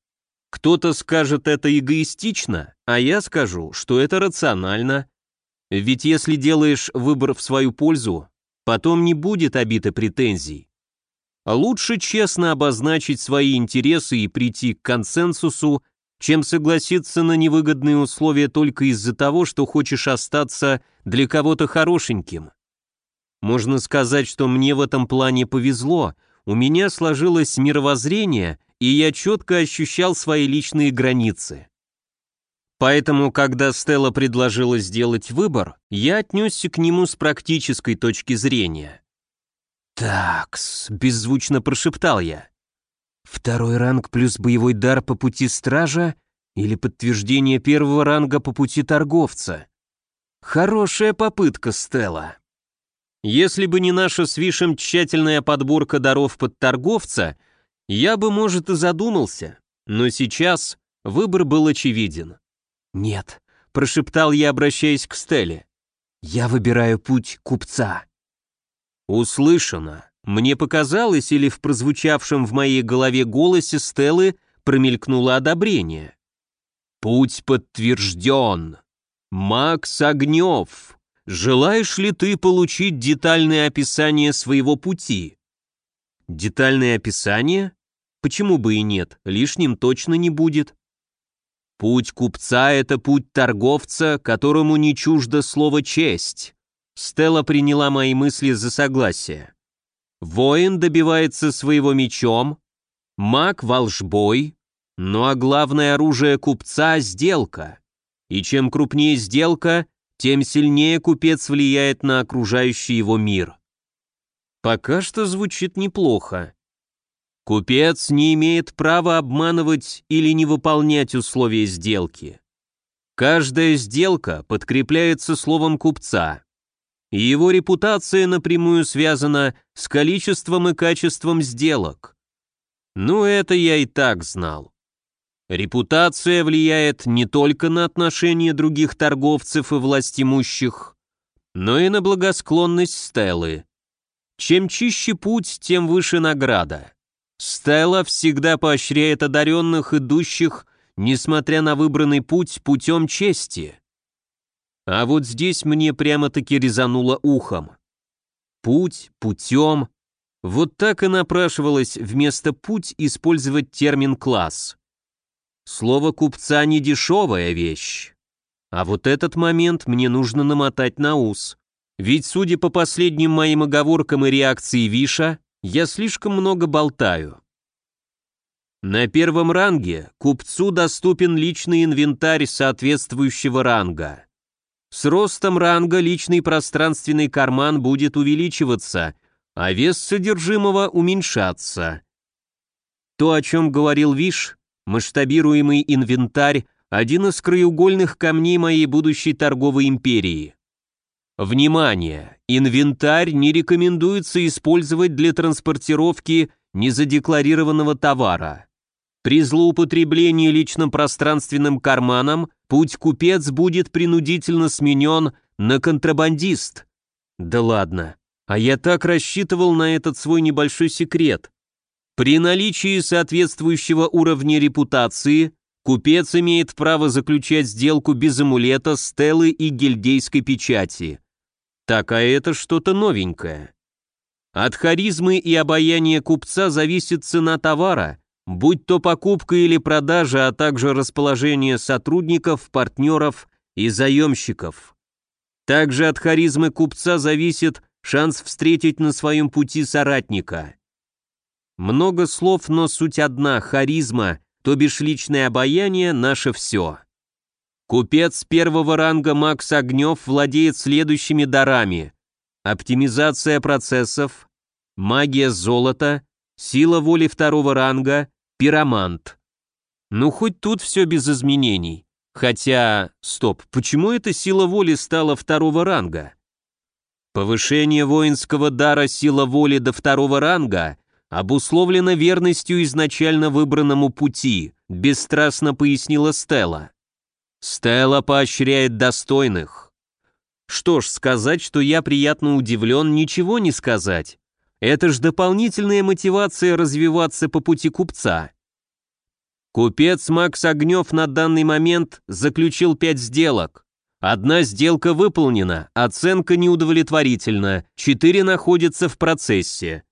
Кто-то скажет это эгоистично, а я скажу, что это рационально. Ведь если делаешь выбор в свою пользу, потом не будет обид и претензий. Лучше честно обозначить свои интересы и прийти к консенсусу, чем согласиться на невыгодные условия только из-за того, что хочешь остаться для кого-то хорошеньким. Можно сказать, что мне в этом плане повезло, у меня сложилось мировоззрение, и я четко ощущал свои личные границы. Поэтому, когда Стелла предложила сделать выбор, я отнесся к нему с практической точки зрения. «Такс», — беззвучно прошептал я. «Второй ранг плюс боевой дар по пути стража или подтверждение первого ранга по пути торговца? Хорошая попытка, Стелла». Если бы не наша с Вишем тщательная подборка даров под торговца — я бы, может, и задумался, но сейчас выбор был очевиден. «Нет», — прошептал я, обращаясь к Стелле. «Я выбираю путь купца». Услышано. Мне показалось, или в прозвучавшем в моей голове голосе Стеллы промелькнуло одобрение. «Путь подтвержден. Макс Огнев, желаешь ли ты получить детальное описание своего пути?» «Детальное описание?» Почему бы и нет, лишним точно не будет. Путь купца — это путь торговца, которому не чуждо слово «честь». Стелла приняла мои мысли за согласие. Воин добивается своего мечом, маг — волжбой, ну а главное оружие купца — сделка. И чем крупнее сделка, тем сильнее купец влияет на окружающий его мир. Пока что звучит неплохо. Купец не имеет права обманывать или не выполнять условия сделки. Каждая сделка подкрепляется словом купца, его репутация напрямую связана с количеством и качеством сделок. Ну, это я и так знал. Репутация влияет не только на отношения других торговцев и властимущих, но и на благосклонность Стеллы. Чем чище путь, тем выше награда. Стелла всегда поощряет одаренных, идущих, несмотря на выбранный путь, путем чести. А вот здесь мне прямо-таки резануло ухом. Путь, путем. Вот так и напрашивалось вместо «путь» использовать термин «класс». Слово купца не дешевая вещь. А вот этот момент мне нужно намотать на ус. Ведь, судя по последним моим оговоркам и реакции Виша, я слишком много болтаю. На первом ранге купцу доступен личный инвентарь соответствующего ранга. С ростом ранга личный пространственный карман будет увеличиваться, а вес содержимого уменьшаться. То, о чем говорил Виш, масштабируемый инвентарь, один из краеугольных камней моей будущей торговой империи. Внимание! Инвентарь не рекомендуется использовать для транспортировки незадекларированного товара. При злоупотреблении личным пространственным карманом путь купец будет принудительно сменен на контрабандист. Да ладно, а я так рассчитывал на этот свой небольшой секрет. При наличии соответствующего уровня репутации купец имеет право заключать сделку без амулета, стелы и гильдейской печати. Так, а это что-то новенькое. От харизмы и обаяния купца зависит цена товара, будь то покупка или продажа, а также расположение сотрудников, партнеров и заемщиков. Также от харизмы купца зависит шанс встретить на своем пути соратника. Много слов, но суть одна – харизма, то бишь личное обаяние – наше все. Купец первого ранга Макс Огнев владеет следующими дарами. Оптимизация процессов, магия золота, сила воли второго ранга, пиромант. Ну, хоть тут все без изменений. Хотя, стоп, почему эта сила воли стала второго ранга? Повышение воинского дара сила воли до второго ранга обусловлено верностью изначально выбранному пути, бесстрастно пояснила Стелла. Стелла поощряет достойных. Что ж, сказать, что я приятно удивлен, ничего не сказать. Это ж дополнительная мотивация развиваться по пути купца. Купец Макс Огнев на данный момент заключил пять сделок. Одна сделка выполнена, оценка неудовлетворительна, четыре находятся в процессе.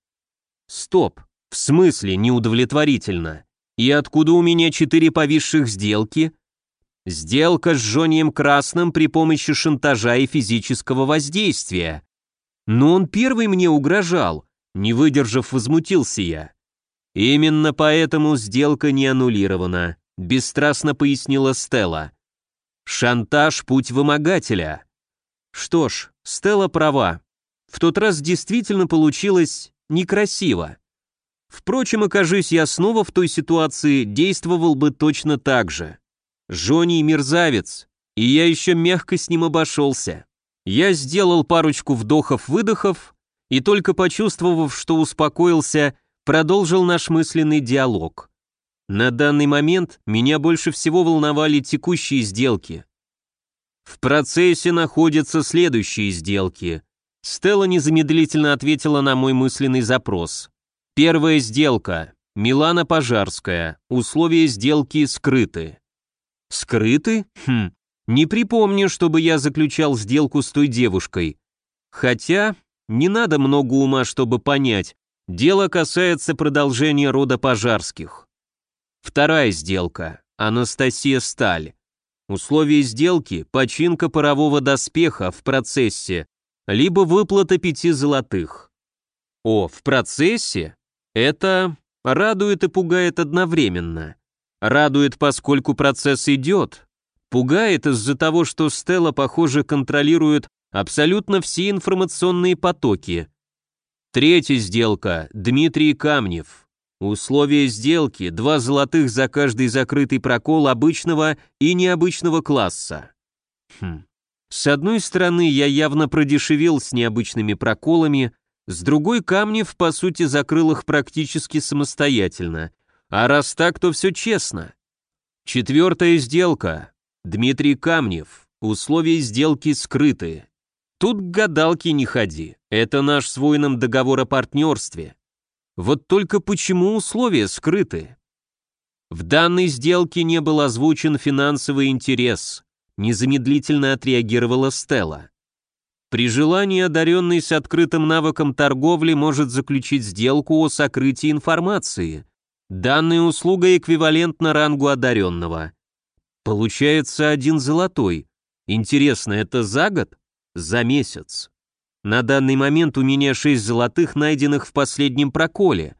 Стоп, в смысле неудовлетворительно? И откуда у меня четыре повисших сделки? Сделка с жжением красным при помощи шантажа и физического воздействия. Но он первый мне угрожал, не выдержав, возмутился я. Именно поэтому сделка не аннулирована, бесстрастно пояснила Стелла. Шантаж – путь вымогателя. Что ж, Стелла права. В тот раз действительно получилось некрасиво. Впрочем, окажись я снова в той ситуации, действовал бы точно так же. Жони мерзавец, и я еще мягко с ним обошелся. Я сделал парочку вдохов-выдохов, и только почувствовав, что успокоился, продолжил наш мысленный диалог. На данный момент меня больше всего волновали текущие сделки. В процессе находятся следующие сделки. Стелла незамедлительно ответила на мой мысленный запрос. Первая сделка. Милана Пожарская. Условия сделки скрыты. Скрыты? Хм. Не припомню, чтобы я заключал сделку с той девушкой. Хотя, не надо много ума, чтобы понять. Дело касается продолжения рода пожарских. Вторая сделка. Анастасия Сталь. Условия сделки – починка парового доспеха в процессе, либо выплата пяти золотых. О, в процессе? Это радует и пугает одновременно. Радует, поскольку процесс идет. Пугает из-за того, что Стелла, похоже, контролирует абсолютно все информационные потоки. Третья сделка. Дмитрий Камнев. Условия сделки. Два золотых за каждый закрытый прокол обычного и необычного класса. Хм. С одной стороны, я явно продешевил с необычными проколами, с другой Камнев, по сути, закрыл их практически самостоятельно. А раз так, то все честно. Четвертая сделка. Дмитрий Камнев. Условия сделки скрыты. Тут к гадалке не ходи. Это наш с воином договор о партнерстве. Вот только почему условия скрыты? В данной сделке не был озвучен финансовый интерес. Незамедлительно отреагировала Стелла. При желании одаренный с открытым навыком торговли может заключить сделку о сокрытии информации. Данная услуга эквивалентна рангу одаренного. Получается один золотой. Интересно, это за год? За месяц. На данный момент у меня 6 золотых, найденных в последнем проколе.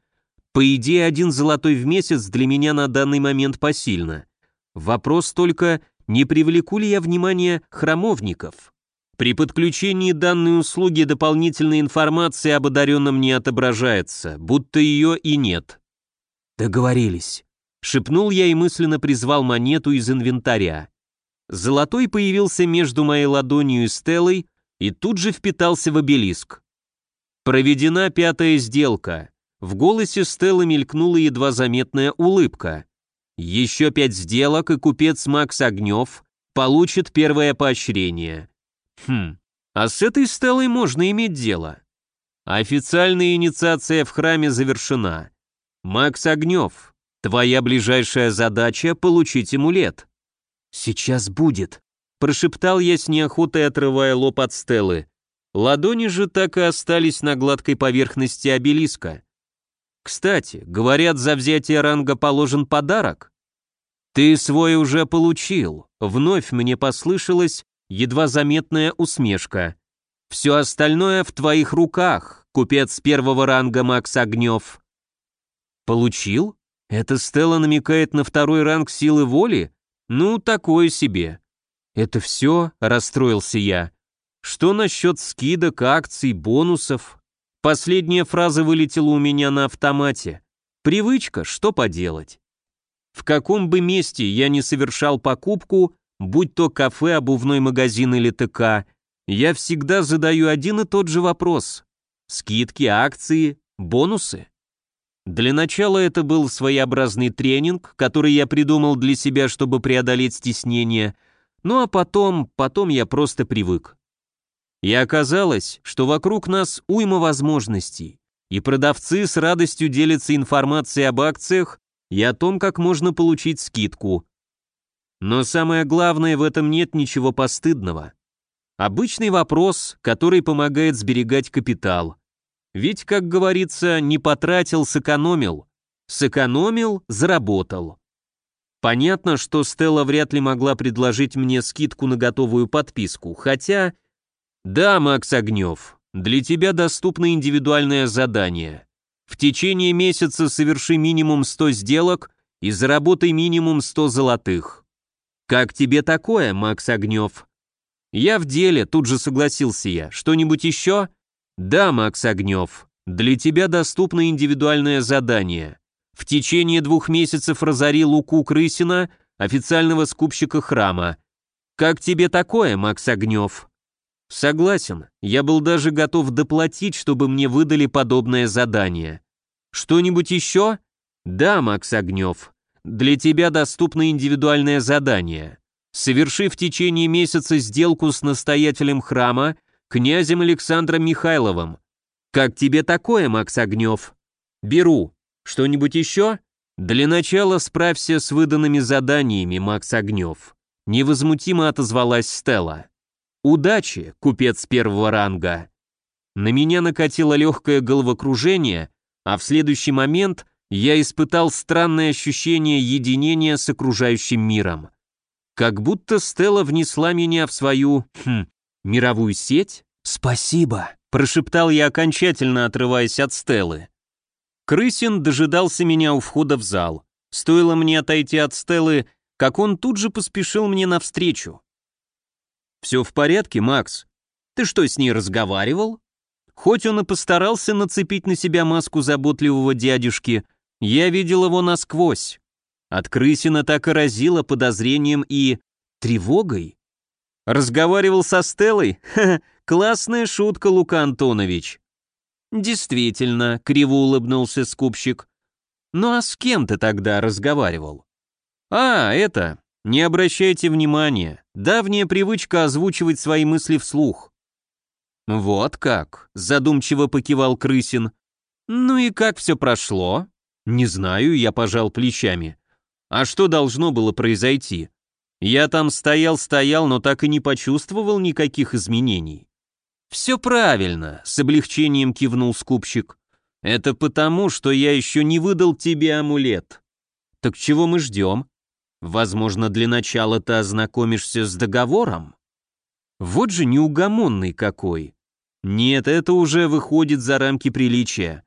По идее, один золотой в месяц для меня на данный момент посильно. Вопрос только, не привлеку ли я внимание храмовников. При подключении данной услуги дополнительная информация об одаренном не отображается, будто ее и нет. Договорились. Шепнул я и мысленно призвал монету из инвентаря. Золотой появился между моей ладонью и стелой и тут же впитался в обелиск. Проведена пятая сделка. В голосе Стеллы мелькнула едва заметная улыбка. Еще пять сделок, и купец Макс Огнев получит первое поощрение. Хм, а с этой Стеллой можно иметь дело. Официальная инициация в храме завершена. Макс Огнев, твоя ближайшая задача — получить амулет. Сейчас будет, прошептал я с неохотой, отрывая лоб от Стеллы. Ладони же так и остались на гладкой поверхности обелиска. Кстати, говорят, за взятие ранга положен подарок. Ты свой уже получил. Вновь мне послышалась едва заметная усмешка. Все остальное в твоих руках, купец первого ранга Макс Огнев. Получил? Это Стелла намекает на второй ранг силы воли? Ну, такое себе. Это все, расстроился я. Что насчет скидок, акций, бонусов? Последняя фраза вылетела у меня на автомате. Привычка, что поделать. В каком бы месте я не совершал покупку, будь то кафе, обувной магазин или ТК, я всегда задаю один и тот же вопрос. Скидки, акции, бонусы? Для начала это был своеобразный тренинг, который я придумал для себя, чтобы преодолеть стеснение, ну а потом, потом я просто привык. И оказалось, что вокруг нас уйма возможностей, и продавцы с радостью делятся информацией об акциях и о том, как можно получить скидку. Но самое главное, в этом нет ничего постыдного. Обычный вопрос, который помогает сберегать капитал. Ведь, как говорится, не потратил, сэкономил. Сэкономил, заработал. Понятно, что Стелла вряд ли могла предложить мне скидку на готовую подписку, хотя да, Макс Огнев, для тебя доступно индивидуальное задание. В течение месяца соверши минимум 100 сделок и заработай минимум 100 золотых. Как тебе такое, Макс Огнев? Я в деле, тут же согласился я. Что-нибудь еще? Да, Макс Огнев, для тебя доступно индивидуальное задание. В течение двух месяцев разори Луку Крысина, официального скупщика храма. Как тебе такое, Макс Огнев? Согласен, я был даже готов доплатить, чтобы мне выдали подобное задание. Что-нибудь еще? Да, Макс Огнев. Для тебя доступно индивидуальное задание. Соверши в течение месяца сделку с настоятелем храма, князем Александром Михайловым. Как тебе такое, Макс Огнев? Беру. Что-нибудь еще? Для начала справься с выданными заданиями, Макс Огнев. Невозмутимо отозвалась Стелла. «Удачи, купец первого ранга!» На меня накатило легкое головокружение, а в следующий момент я испытал странное ощущение единения с окружающим миром. Как будто Стелла внесла меня в свою, хм, мировую сеть? «Спасибо», — прошептал я окончательно, отрываясь от Стеллы. Крысин дожидался меня у входа в зал. Стоило мне отойти от Стеллы, как он тут же поспешил мне навстречу. «Все в порядке, Макс? Ты что, с ней разговаривал?» Хоть он и постарался нацепить на себя маску заботливого дядюшки, я видел его насквозь. От Крысина так и разило подозрением и... тревогой. Разговаривал со Стеллой? [laughs] Ха, -ха классная шутка, Лука Антонович. Действительно, криво улыбнулся скупщик. Ну а с кем ты тогда разговаривал? А, это, не обращайте внимания. Давняя привычка озвучивать свои мысли вслух. Вот как, задумчиво покивал Крысин. Ну и как все прошло? Не знаю, я пожал плечами. А что должно было произойти? Я там стоял-стоял, но так и не почувствовал никаких изменений. «Все правильно», — с облегчением кивнул скупщик. «Это потому, что я еще не выдал тебе амулет». «Так чего мы ждем?» Возможно, для начала ты ознакомишься с договором? Вот же неугомонный какой. Нет, это уже выходит за рамки приличия.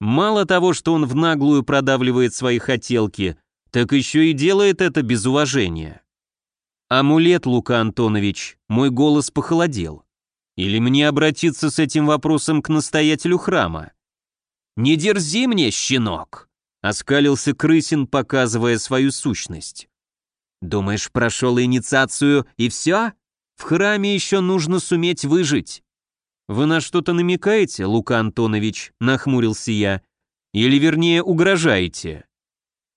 Мало того, что он в наглую продавливает свои хотелки, так еще и делает это без уважения. «Амулет, Лука Антонович», мой голос похолодел. «Или мне обратиться с этим вопросом к настоятелю храма?» «Не дерзи мне, щенок!» — оскалился Крысин, показывая свою сущность. «Думаешь, прошел инициацию и все? В храме еще нужно суметь выжить». «Вы на что-то намекаете, Лука Антонович?» — нахмурился я. «Или, вернее, угрожаете?»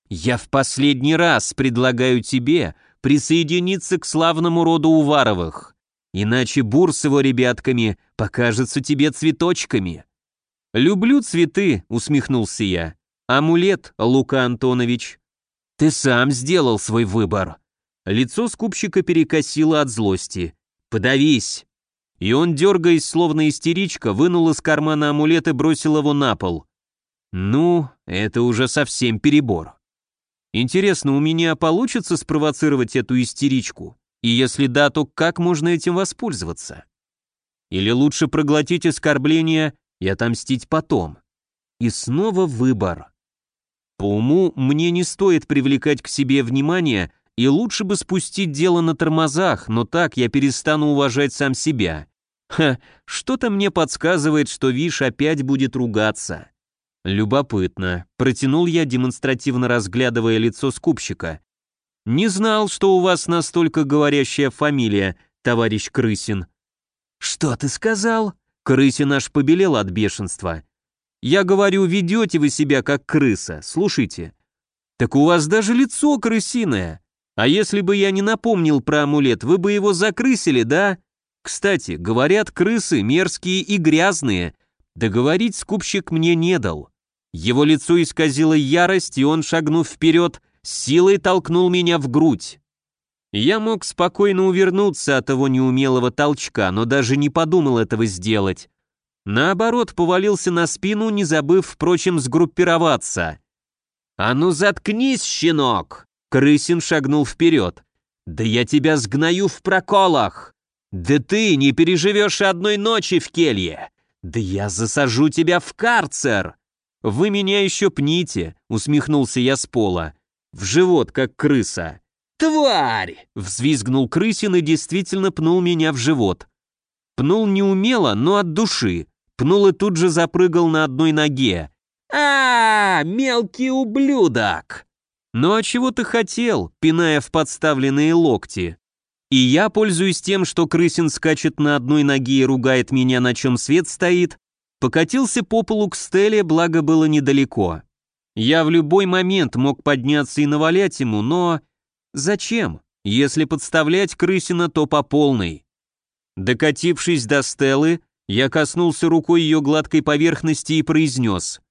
«Я в последний раз предлагаю тебе присоединиться к славному роду Уваровых, иначе Бур с его ребятками покажется тебе цветочками». «Люблю цветы», — усмехнулся я. «Амулет, Лука Антонович». «Ты сам сделал свой выбор». Лицо скупщика перекосило от злости. «Подавись!» И он, дергаясь, словно истеричка, вынул из кармана амулет и бросил его на пол. «Ну, это уже совсем перебор». Интересно, у меня получится спровоцировать эту истеричку? И если да, то как можно этим воспользоваться? Или лучше проглотить оскорбление и отомстить потом? И снова выбор. По уму мне не стоит привлекать к себе внимание, и лучше бы спустить дело на тормозах, но так я перестану уважать сам себя. Ха, что-то мне подсказывает, что Виш опять будет ругаться. «Любопытно», — протянул я, демонстративно разглядывая лицо скупщика. «Не знал, что у вас настолько говорящая фамилия, товарищ Крысин». «Что ты сказал?» Крысин аж побелел от бешенства. «Я говорю, ведете вы себя как крыса, слушайте». «Так у вас даже лицо крысиное. А если бы я не напомнил про амулет, вы бы его закрысили, да? Кстати, говорят, крысы мерзкие и грязные. Договорить скупщик мне не дал. Его лицо исказило ярость, и он, шагнув вперед, силой толкнул меня в грудь. Я мог спокойно увернуться от того неумелого толчка, но даже не подумал этого сделать. Наоборот, повалился на спину, не забыв, впрочем, сгруппироваться. «А ну заткнись, щенок!» Крысин шагнул вперед. «Да я тебя сгною в проколах! Да ты не переживешь одной ночи в келье! Да я засажу тебя в карцер!» «Вы меня еще пните», — усмехнулся я с пола. «В живот, как крыса». «Тварь!» — взвизгнул крысин и действительно пнул меня в живот. Пнул неумело, но от души. Пнул и тут же запрыгал на одной ноге. а, -а, -а мелкий ублюдок!» «Ну а чего ты хотел?» — пиная в подставленные локти. И я, пользуюсь тем, что крысин скачет на одной ноге и ругает меня, на чем свет стоит, Покатился по полу к Стелле, благо было недалеко. Я в любой момент мог подняться и навалять ему, но... Зачем? Если подставлять крысина, то по полной. Докатившись до Стеллы, я коснулся рукой ее гладкой поверхности и произнес.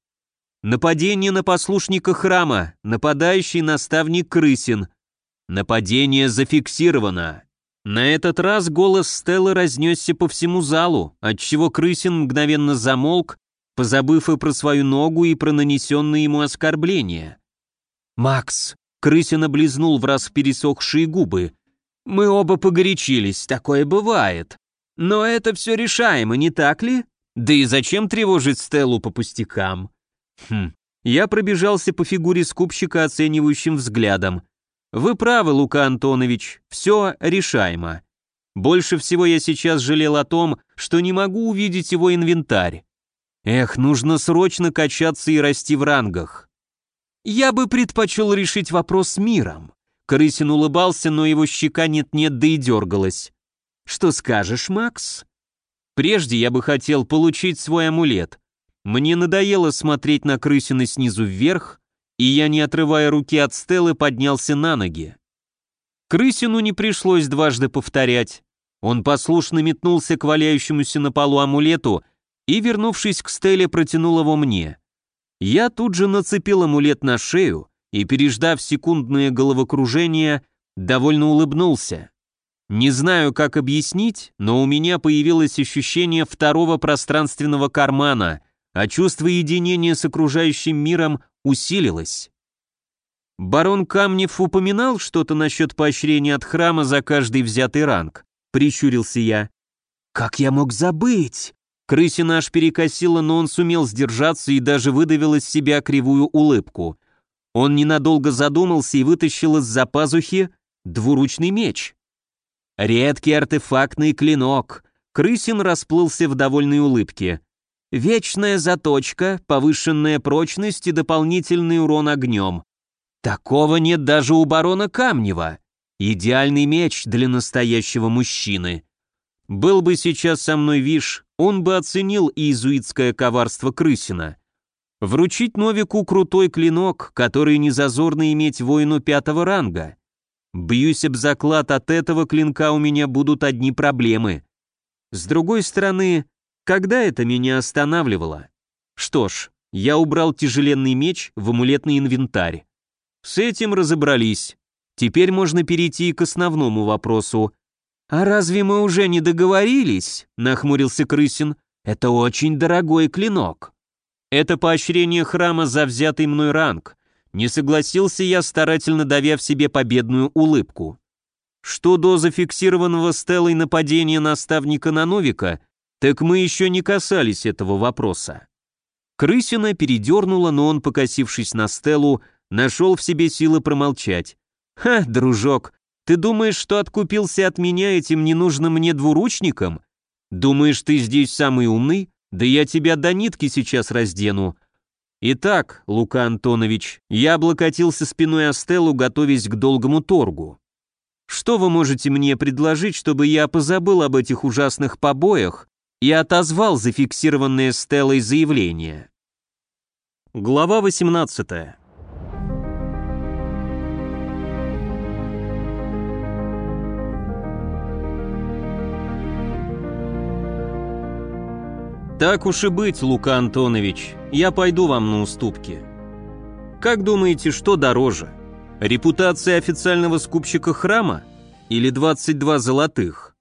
«Нападение на послушника храма, нападающий наставник крысин. Нападение зафиксировано». На этот раз голос Стеллы разнесся по всему залу, отчего Крысин мгновенно замолк, позабыв и про свою ногу, и про нанесенные ему оскорбления. «Макс!» — Крысин облизнул в раз пересохшие губы. «Мы оба погорячились, такое бывает. Но это все решаемо, не так ли? Да и зачем тревожить Стеллу по пустякам?» Хм. Я пробежался по фигуре скупщика оценивающим взглядом. Вы правы, Лука Антонович, все решаемо. Больше всего я сейчас жалел о том, что не могу увидеть его инвентарь. Эх, нужно срочно качаться и расти в рангах. Я бы предпочел решить вопрос миром. Крысин улыбался, но его щека нет-нет, да и дергалась. Что скажешь, Макс? Прежде я бы хотел получить свой амулет. Мне надоело смотреть на крысины снизу вверх, и я, не отрывая руки от Стеллы, поднялся на ноги. Крысину не пришлось дважды повторять. Он послушно метнулся к валяющемуся на полу амулету и, вернувшись к Стелле, протянул его мне. Я тут же нацепил амулет на шею и, переждав секундное головокружение, довольно улыбнулся. Не знаю, как объяснить, но у меня появилось ощущение второго пространственного кармана, а чувство единения с окружающим миром усилилось. Барон Камнев упоминал что-то насчет поощрения от храма за каждый взятый ранг, прищурился я. Как я мог забыть? Крыси наш перекосило, но он сумел сдержаться и даже выдавил из себя кривую улыбку. Он ненадолго задумался и вытащил из-за пазухи двуручный меч. Редкий артефактный клинок. Крысин расплылся в довольной улыбке. Вечная заточка, повышенная прочность и дополнительный урон огнем. Такого нет даже у барона Камнева. Идеальный меч для настоящего мужчины. Был бы сейчас со мной Виш, он бы оценил иезуитское коварство Крысина. Вручить Новику крутой клинок, который не зазорно иметь воину пятого ранга. Бьюсь об заклад, от этого клинка у меня будут одни проблемы. С другой стороны, когда это меня останавливало? Что ж, я убрал тяжеленный меч в амулетный инвентарь. С этим разобрались. Теперь можно перейти к основному вопросу. «А разве мы уже не договорились?» — нахмурился Крысин. «Это очень дорогой клинок». «Это поощрение храма за взятый мной ранг», не согласился я, старательно давя в себе победную улыбку. Что до зафиксированного Стеллой нападения наставника на Новика, так мы еще не касались этого вопроса. Крысина передернула, но он, покосившись на Стеллу, нашел в себе силы промолчать. «Ха, дружок, ты думаешь, что откупился от меня этим ненужным мне двуручником? Думаешь, ты здесь самый умный? Да я тебя до нитки сейчас раздену. Итак, Лука Антонович, я облокотился спиной о Стеллу, готовясь к долгому торгу. Что вы можете мне предложить, чтобы я позабыл об этих ужасных побоях и отозвал зафиксированное Стеллой заявление? Глава 18 «Так уж и быть, Лука Антонович, я пойду вам на уступки. Как думаете, что дороже? Репутация официального скупщика храма или 22 золотых?»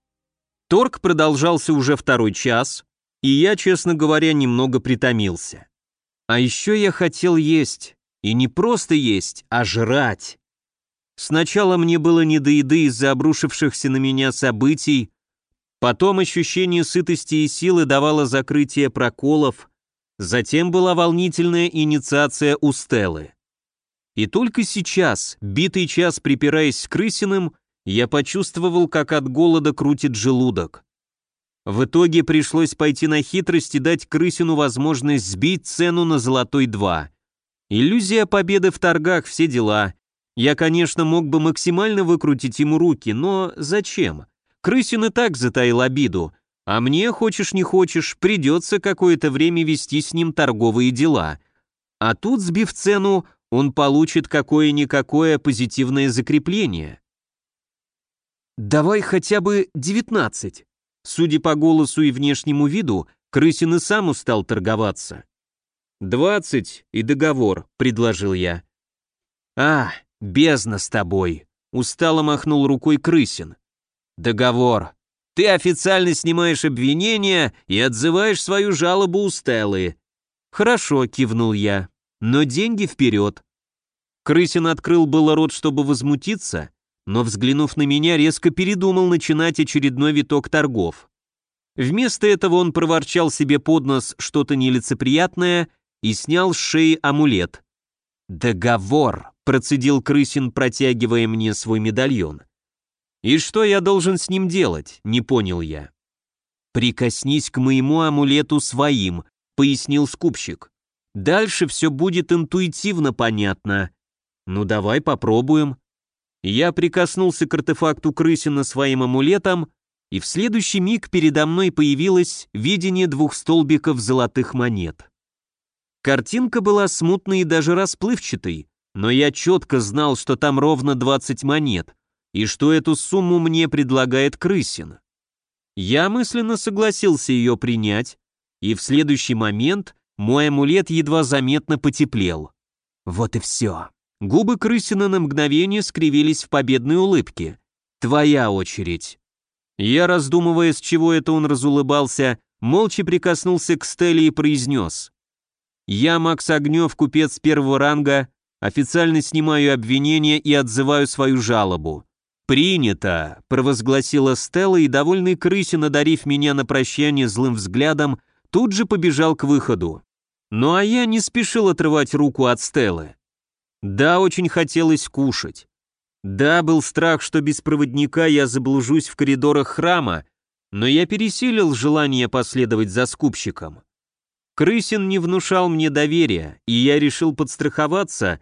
Торг продолжался уже второй час, и я, честно говоря, немного притомился. А еще я хотел есть, и не просто есть, а жрать. Сначала мне было не до еды из-за обрушившихся на меня событий, Потом ощущение сытости и силы давало закрытие проколов, затем была волнительная инициация у Стеллы. И только сейчас, битый час припираясь с крысиным, я почувствовал, как от голода крутит желудок. В итоге пришлось пойти на хитрость и дать крысину возможность сбить цену на золотой 2. Иллюзия победы в торгах, все дела. Я, конечно, мог бы максимально выкрутить ему руки, но зачем? Крысин и так затаил обиду, а мне, хочешь не хочешь, придется какое-то время вести с ним торговые дела. А тут, сбив цену, он получит какое-никакое позитивное закрепление. «Давай хотя бы девятнадцать». Судя по голосу и внешнему виду, Крысин и сам устал торговаться. «Двадцать и договор», — предложил я. «А, бездна с тобой», — устало махнул рукой Крысин. Договор. Ты официально снимаешь обвинение и отзываешь свою жалобу у Стеллы. Хорошо, кивнул я. Но деньги вперед. Крысин открыл было рот, чтобы возмутиться, но, взглянув на меня, резко передумал начинать очередной виток торгов. Вместо этого он проворчал себе под нос что-то нелицеприятное и снял с шеи амулет. «Договор», — процедил Крысин, протягивая мне свой медальон. «И что я должен с ним делать?» — не понял я. «Прикоснись к моему амулету своим», — пояснил скупщик. «Дальше все будет интуитивно понятно. Ну давай попробуем». Я прикоснулся к артефакту крысина своим амулетом, и в следующий миг передо мной появилось видение двух столбиков золотых монет. Картинка была смутной и даже расплывчатой, но я четко знал, что там ровно 20 монет — и что эту сумму мне предлагает Крысин. Я мысленно согласился ее принять, и в следующий момент мой амулет едва заметно потеплел. Вот и все. Губы Крысина на мгновение скривились в победной улыбке. «Твоя очередь». Я, раздумывая, с чего это он разулыбался, молча прикоснулся к Стелле и произнес. «Я, Макс Огнев, купец первого ранга, официально снимаю обвинение и отзываю свою жалобу. «Принято!» — провозгласила Стелла, и довольный крыси, надарив меня на прощание злым взглядом, тут же побежал к выходу. Ну а я не спешил отрывать руку от Стеллы. Да, очень хотелось кушать. Да, был страх, что без проводника я заблужусь в коридорах храма, но я пересилил желание последовать за скупщиком. Крысин не внушал мне доверия, и я решил подстраховаться